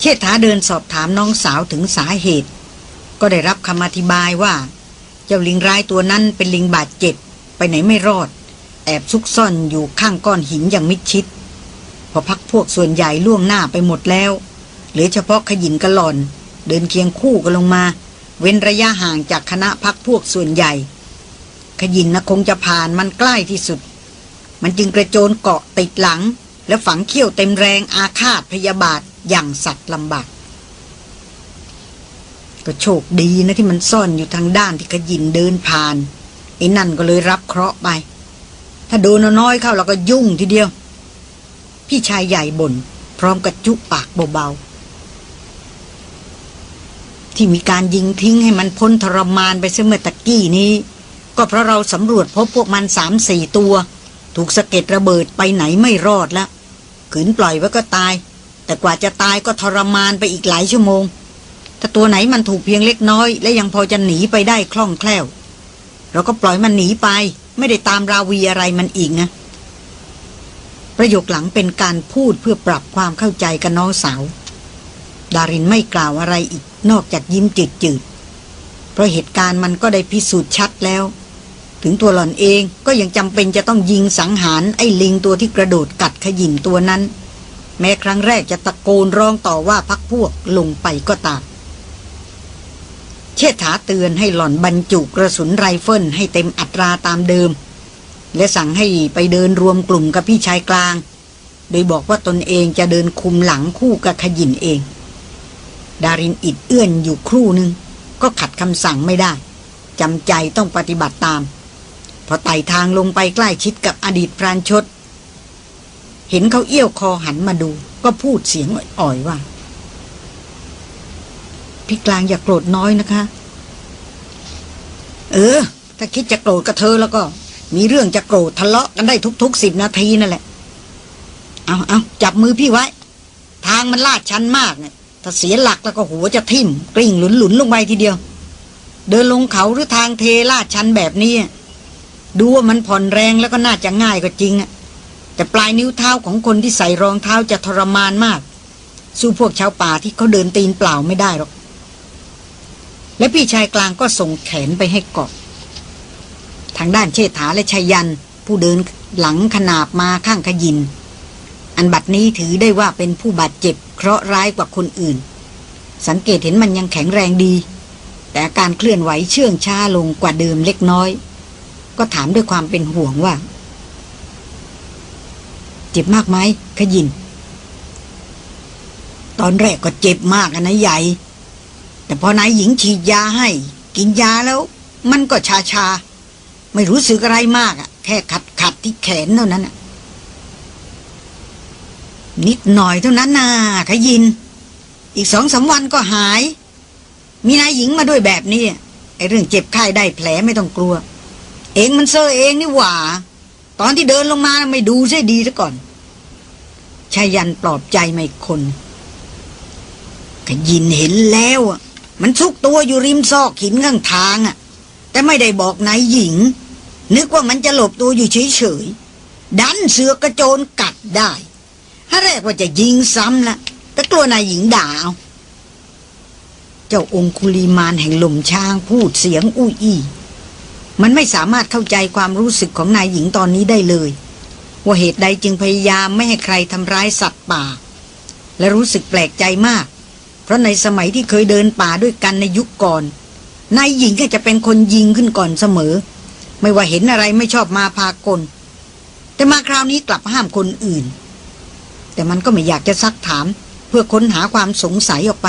เชษฐาเดินสอบถามน้องสาวถึงสาเหตุ ก็ได้รับคำอธิบายว่า เจ้าลิงร้ายตัวนั้นเป็นลิงบาดเจ็บ ไปไหนไม่รอด แอบซุกซ่อนอยู่ข้างก้อนหินอย่างมิดชิด พอพักพวกส่วนใหญ่ล่วงหน้าไปหมดแล้ว เหลือเฉพาะขยินกระหล่อน เดินเคียงคู่กันลงมา เว้นระยะห่างจากคณะพักพวกส่วนใหญ่ ขยินนะคงจะผ่านมันใกล้ที่สุด มันจึงกระโจนเกาะติดหลัง และฝังเขี้ยวเต็มแรงอาฆาตพยาบาท อย่างสัตว์ลำบาก ก็โชคดีนะที่มันซ่อนอยู่ทางด้านที่ขยินเดินผ่านไอ้นั่นก็เลยรับเคราะห์ไป ถ้าโดนน้อยเข้าเราก็ยุ่งทีเดียว พี่ชายใหญ่บน่นพร้อมกับจุปากเบาๆ ที่มีการยิงทิ้งให้มันพ้นทรมานไปเสยเมื่อตะกี้นี้ ก็เพราะเราสำรวจพบพวกมันสามสี่ตัว ถูกสะเก็ดระเบิดไปไหนไม่รอดแล้วขืนปล่อยไว้ก็ตาย แต่กว่าจะตายก็ทรมานไปอีกหลายชั่วโมง ถ้าตัวไหนมันถูกเพียงเล็กน้อย และยังพอจะหนีไปได้คล่องแคล่ว เราก็ปล่อยมันหนีไป ไม่ได้ตามราวีอะไรมันอีกนะ ประโยคหลังเป็นการพูดเพื่อปรับความเข้าใจกับน้องสาว ดารินไม่กล่าวอะไรอีกนอกจากยิ้มจืดๆเพราะเหตุการณ์มันก็ได้พิสูจน์ชัดแล้ว ถึงตัวหล่อนเองก็ยังจำเป็นจะต้องยิงสังหารไอ้ลิงตัวที่กระโดดกัดขยินตัวนั้น แม้ครั้งแรกจะตะโกนร้องต่อว่าพักพวกลงไปก็ตาม เชษฐาเตือนให้หล่อนบรรจุกระสุนไรเฟิลให้เต็มอัตราตามเดิม และสั่งให้ไปเดินรวมกลุ่มกับพี่ชายกลาง โดยบอกว่าตนเองจะเดินคุมหลังคู่กับขยินเอง ดารินอิดเอื้อนอยู่ครู่หนึ่งก็ขัดคำสั่งไม่ได้จำใจต้องปฏิบัติตาม พอไต่ทางลงไปใกล้ชิดกับอดีตพรานชด เห็นเขาเอี้ยวคอหันมาดู ก็พูดเสียงอ่อยๆว่า พี่กลางอย่ากโกรธน้อยนะคะ เออ ถ้าคิดจะโกรธกับเธอแล้วก็ มีเรื่องจะโกรธทะเลาะกันได้ทุกๆสิบนาทีนั่นแหละ เอาเอาจับมือพี่ไว้ ทางมันลาดชันมากเนี่ยถ้าเสียหลักแล้วก็หัวจะทิ่ม กริ่งหลุนหลุนๆลงไปทีเดียว เดินลงเขาหรือทางเทลาดชันแบบนี้ดูว่ามันผ่อนแรงแล้วก็น่าจะง่ายก็จริงอะ แต่ปลายนิ้วเท้าของคนที่ใส่รองเท้าจะทรมานมาก สู้พวกชาวป่าที่เขาเดินตีนเปล่าไม่ได้หรอก และพี่ชายกลางก็ส่งแขนไปให้เกาะทางด้านเชษฐาและชัยยัน ผู้เดินหลังขนาบมาข้างขยิน อันบัดนี้ถือได้ว่าเป็นผู้บาดเจ็บเคราะห์ร้ายกว่าคนอื่น สังเกตเห็นมันยังแข็งแรงดี แต่การเคลื่อนไหวเชื่องช้าลงกว่าเดิมเล็กน้อย ก็ถามด้วยความเป็นห่วงว่า เจ็บมากไหมขยิน ตอนแรกก็เจ็บมากอะนะใหญ่ แต่พอนายหญิงฉีดยาให้ กินยาแล้ว มันก็ชาชา ไม่รู้สึกอะไรมากอะแค่ขัดขัดที่แขนเท่านั้นอะนิดหน่อยเท่านั้นนะขยิน อีกสองสามวันก็หาย มีนายหญิงมาด้วยแบบนี้ไอ้เรื่องเจ็บไข้ได้แผลไม่ต้องกลัว เองมันเซอร์เองนี่หว่า ตอนที่เดินลงมาไม่ดูใช่ดีซะก่อนชายันปลอบใจไมาอีกคนขยินเห็นแล้วอะมันซุกตัวอยู่ริมซอกหินข้างทางอะ แต่ไม่ได้บอกนายหญิง นึกว่ามันจะหลบตัวอยู่เฉยๆดันเสือกระโจนกัดได้ถ้าแรกว่าจะยิงซ้ำละแต่กลัวนายหญิงด่าเอาเจ้าองคุลีมานแห่งหล่มช้างพูดเสียงอุ้ยอี้ มันไม่สามารถเข้าใจความรู้สึกของนายหญิงตอนนี้ได้เลย ว่าเหตุใดจึงพยายามไม่ให้ใครทำร้ายสัตว์ป่า และรู้สึกแปลกใจมาก เพราะในสมัยที่เคยเดินป่าด้วยกันในยุคก่อนนายหญิงก็จะเป็นคนยิงขึ้นก่อนเสมอ ไม่ว่าเห็นอะไรไม่ชอบมาพากล แต่มาคราวนี้กลับห้ามคนอื่น แต่มันก็ไม่อยากจะซักถาม เพื่อค้นหาความสงสัยออกไป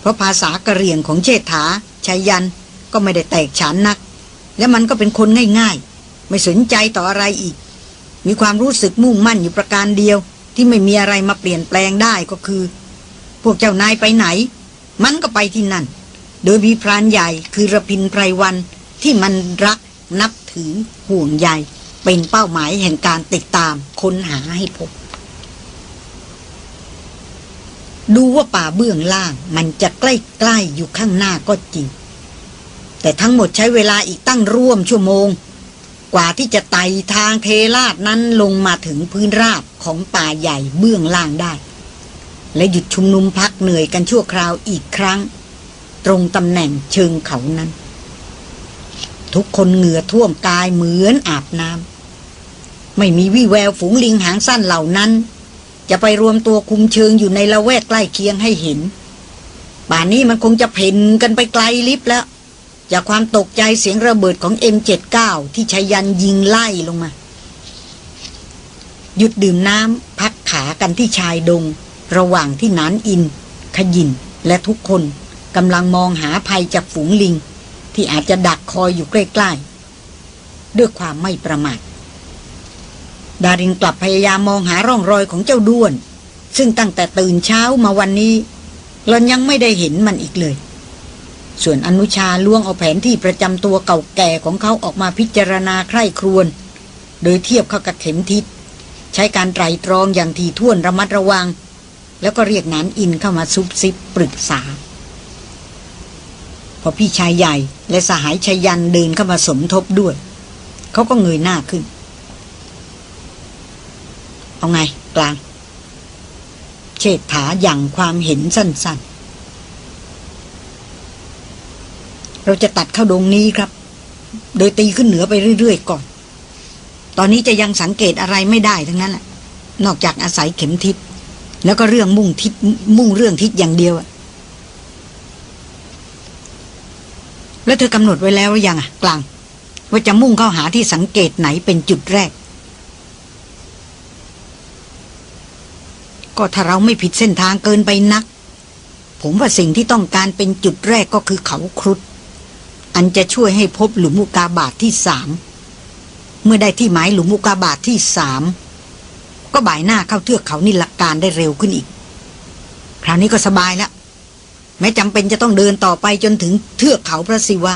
เพราะภาษากะเรียงของเชษฐาชัยยันก็ไม่ได้แตกฉานนัก และมันก็เป็นคนง่ายๆ ไม่สนใจต่ออะไรอีก มีความรู้สึกมุ่งมั่นอยู่ประการเดียว ที่ไม่มีอะไรมาเปลี่ยนแปลงได้ก็คือ พวกเจ้านายไปไหน มันก็ไปที่นั่น โดยมีพรานใหญ่คือระพินไพรวันที่มันรักนับถือห่วงใยเป็นเป้าหมายแห่งการติดตามค้นหาให้พบ ดูว่าป่าเบื้องล่างมันจะใกล้ๆอยู่ข้างหน้าก็จริง แต่ทั้งหมดใช้เวลาอีกตั้งร่วมชั่วโมง กว่าที่จะไต่ทางเทลาดนั้นลงมาถึงพื้นราบของป่าใหญ่เบื้องล่างได้ และหยุดชุมนุมพักเหนื่อยกันชั่วคราวอีกครั้ง ตรงตำแหน่งเชิงเขานั้น ทุกคนเหงื่อท่วมกายเหมือนอาบน้ำไม่มีวี่แววฝูงลิงหางสั้นเหล่านั้น จะไปรวมตัวคุมเชิงอยู่ในละแวกใกล้เคียงให้เห็นป่านนี้มันคงจะเพ่นกันไปไกลลิบแล้ว จากความตกใจเสียงระเบิดของ M79 ที่ชายันยิงไล่ลงมา หยุดดื่มน้ำพักขากันที่ชายดง ระหว่างที่นานอิน ขยินและทุกคนกำลังมองหาภัยจากฝูงลิง ที่อาจจะดักคอยอยู่ใกล้ๆ ด้วยความไม่ประมาทดารินกลับพยายามมองหาร่องรอยของเจ้าด้วน ซึ่งตั้งแต่ตื่นเช้ามาวันนี้เรายังไม่ได้เห็นมันอีกเลย ส่วนอนุชาล้วงเอาแผนที่ประจำตัวเก่าแก่ของเขาออกมาพิจารณาใคร่ครวญโดยเทียบเข้ากับเข็มทิศ ใช้การไตรตรองอย่างถี่ถ้วนระมัดระวัง แล้วก็เรียกนานอินเข้ามาซุบซิบปรึกษา พอพี่ชายใหญ่และสหายชายันเดินเข้ามาสมทบด้วย เขาก็เงยหน้าขึ้น เอาไงกลาง เชษฐาอย่างความเห็นสั้นๆ เราจะตัดเข้าดงนี้ครับ โดยตีขึ้นเหนือไปเรื่อย ๆ ก่อน ตอนนี้จะยังสังเกตอะไรไม่ได้ทั้งนั้นแหละนอกจากอาศัยเข็มทิศแล้วก็เรื่องมุ่งทิศมุ่งเรื่องทิศอย่างเดียวแล้วเธอกำหนดไว้แล้วหรือยังอะกลาง ว่าจะมุ่งเข้าหาที่สังเกตไหนเป็นจุดแรก ก็ถ้าเราไม่ผิดเส้นทางเกินไปนัก ผมว่าสิ่งที่ต้องการเป็นจุดแรกก็คือเขาครุฑ อันจะช่วยให้พบหลุมอุกาบาทที่สามเมื่อได้ที่หมายหลุมอุกาบาทที่สามก็บ่ายหน้าเข้าเทือกเขานิลการได้เร็วขึ้นอีก คราวนี้ก็สบายแล้วแม้จำเป็นจะต้องเดินต่อไปจนถึงเทือกเขาพระศิวะ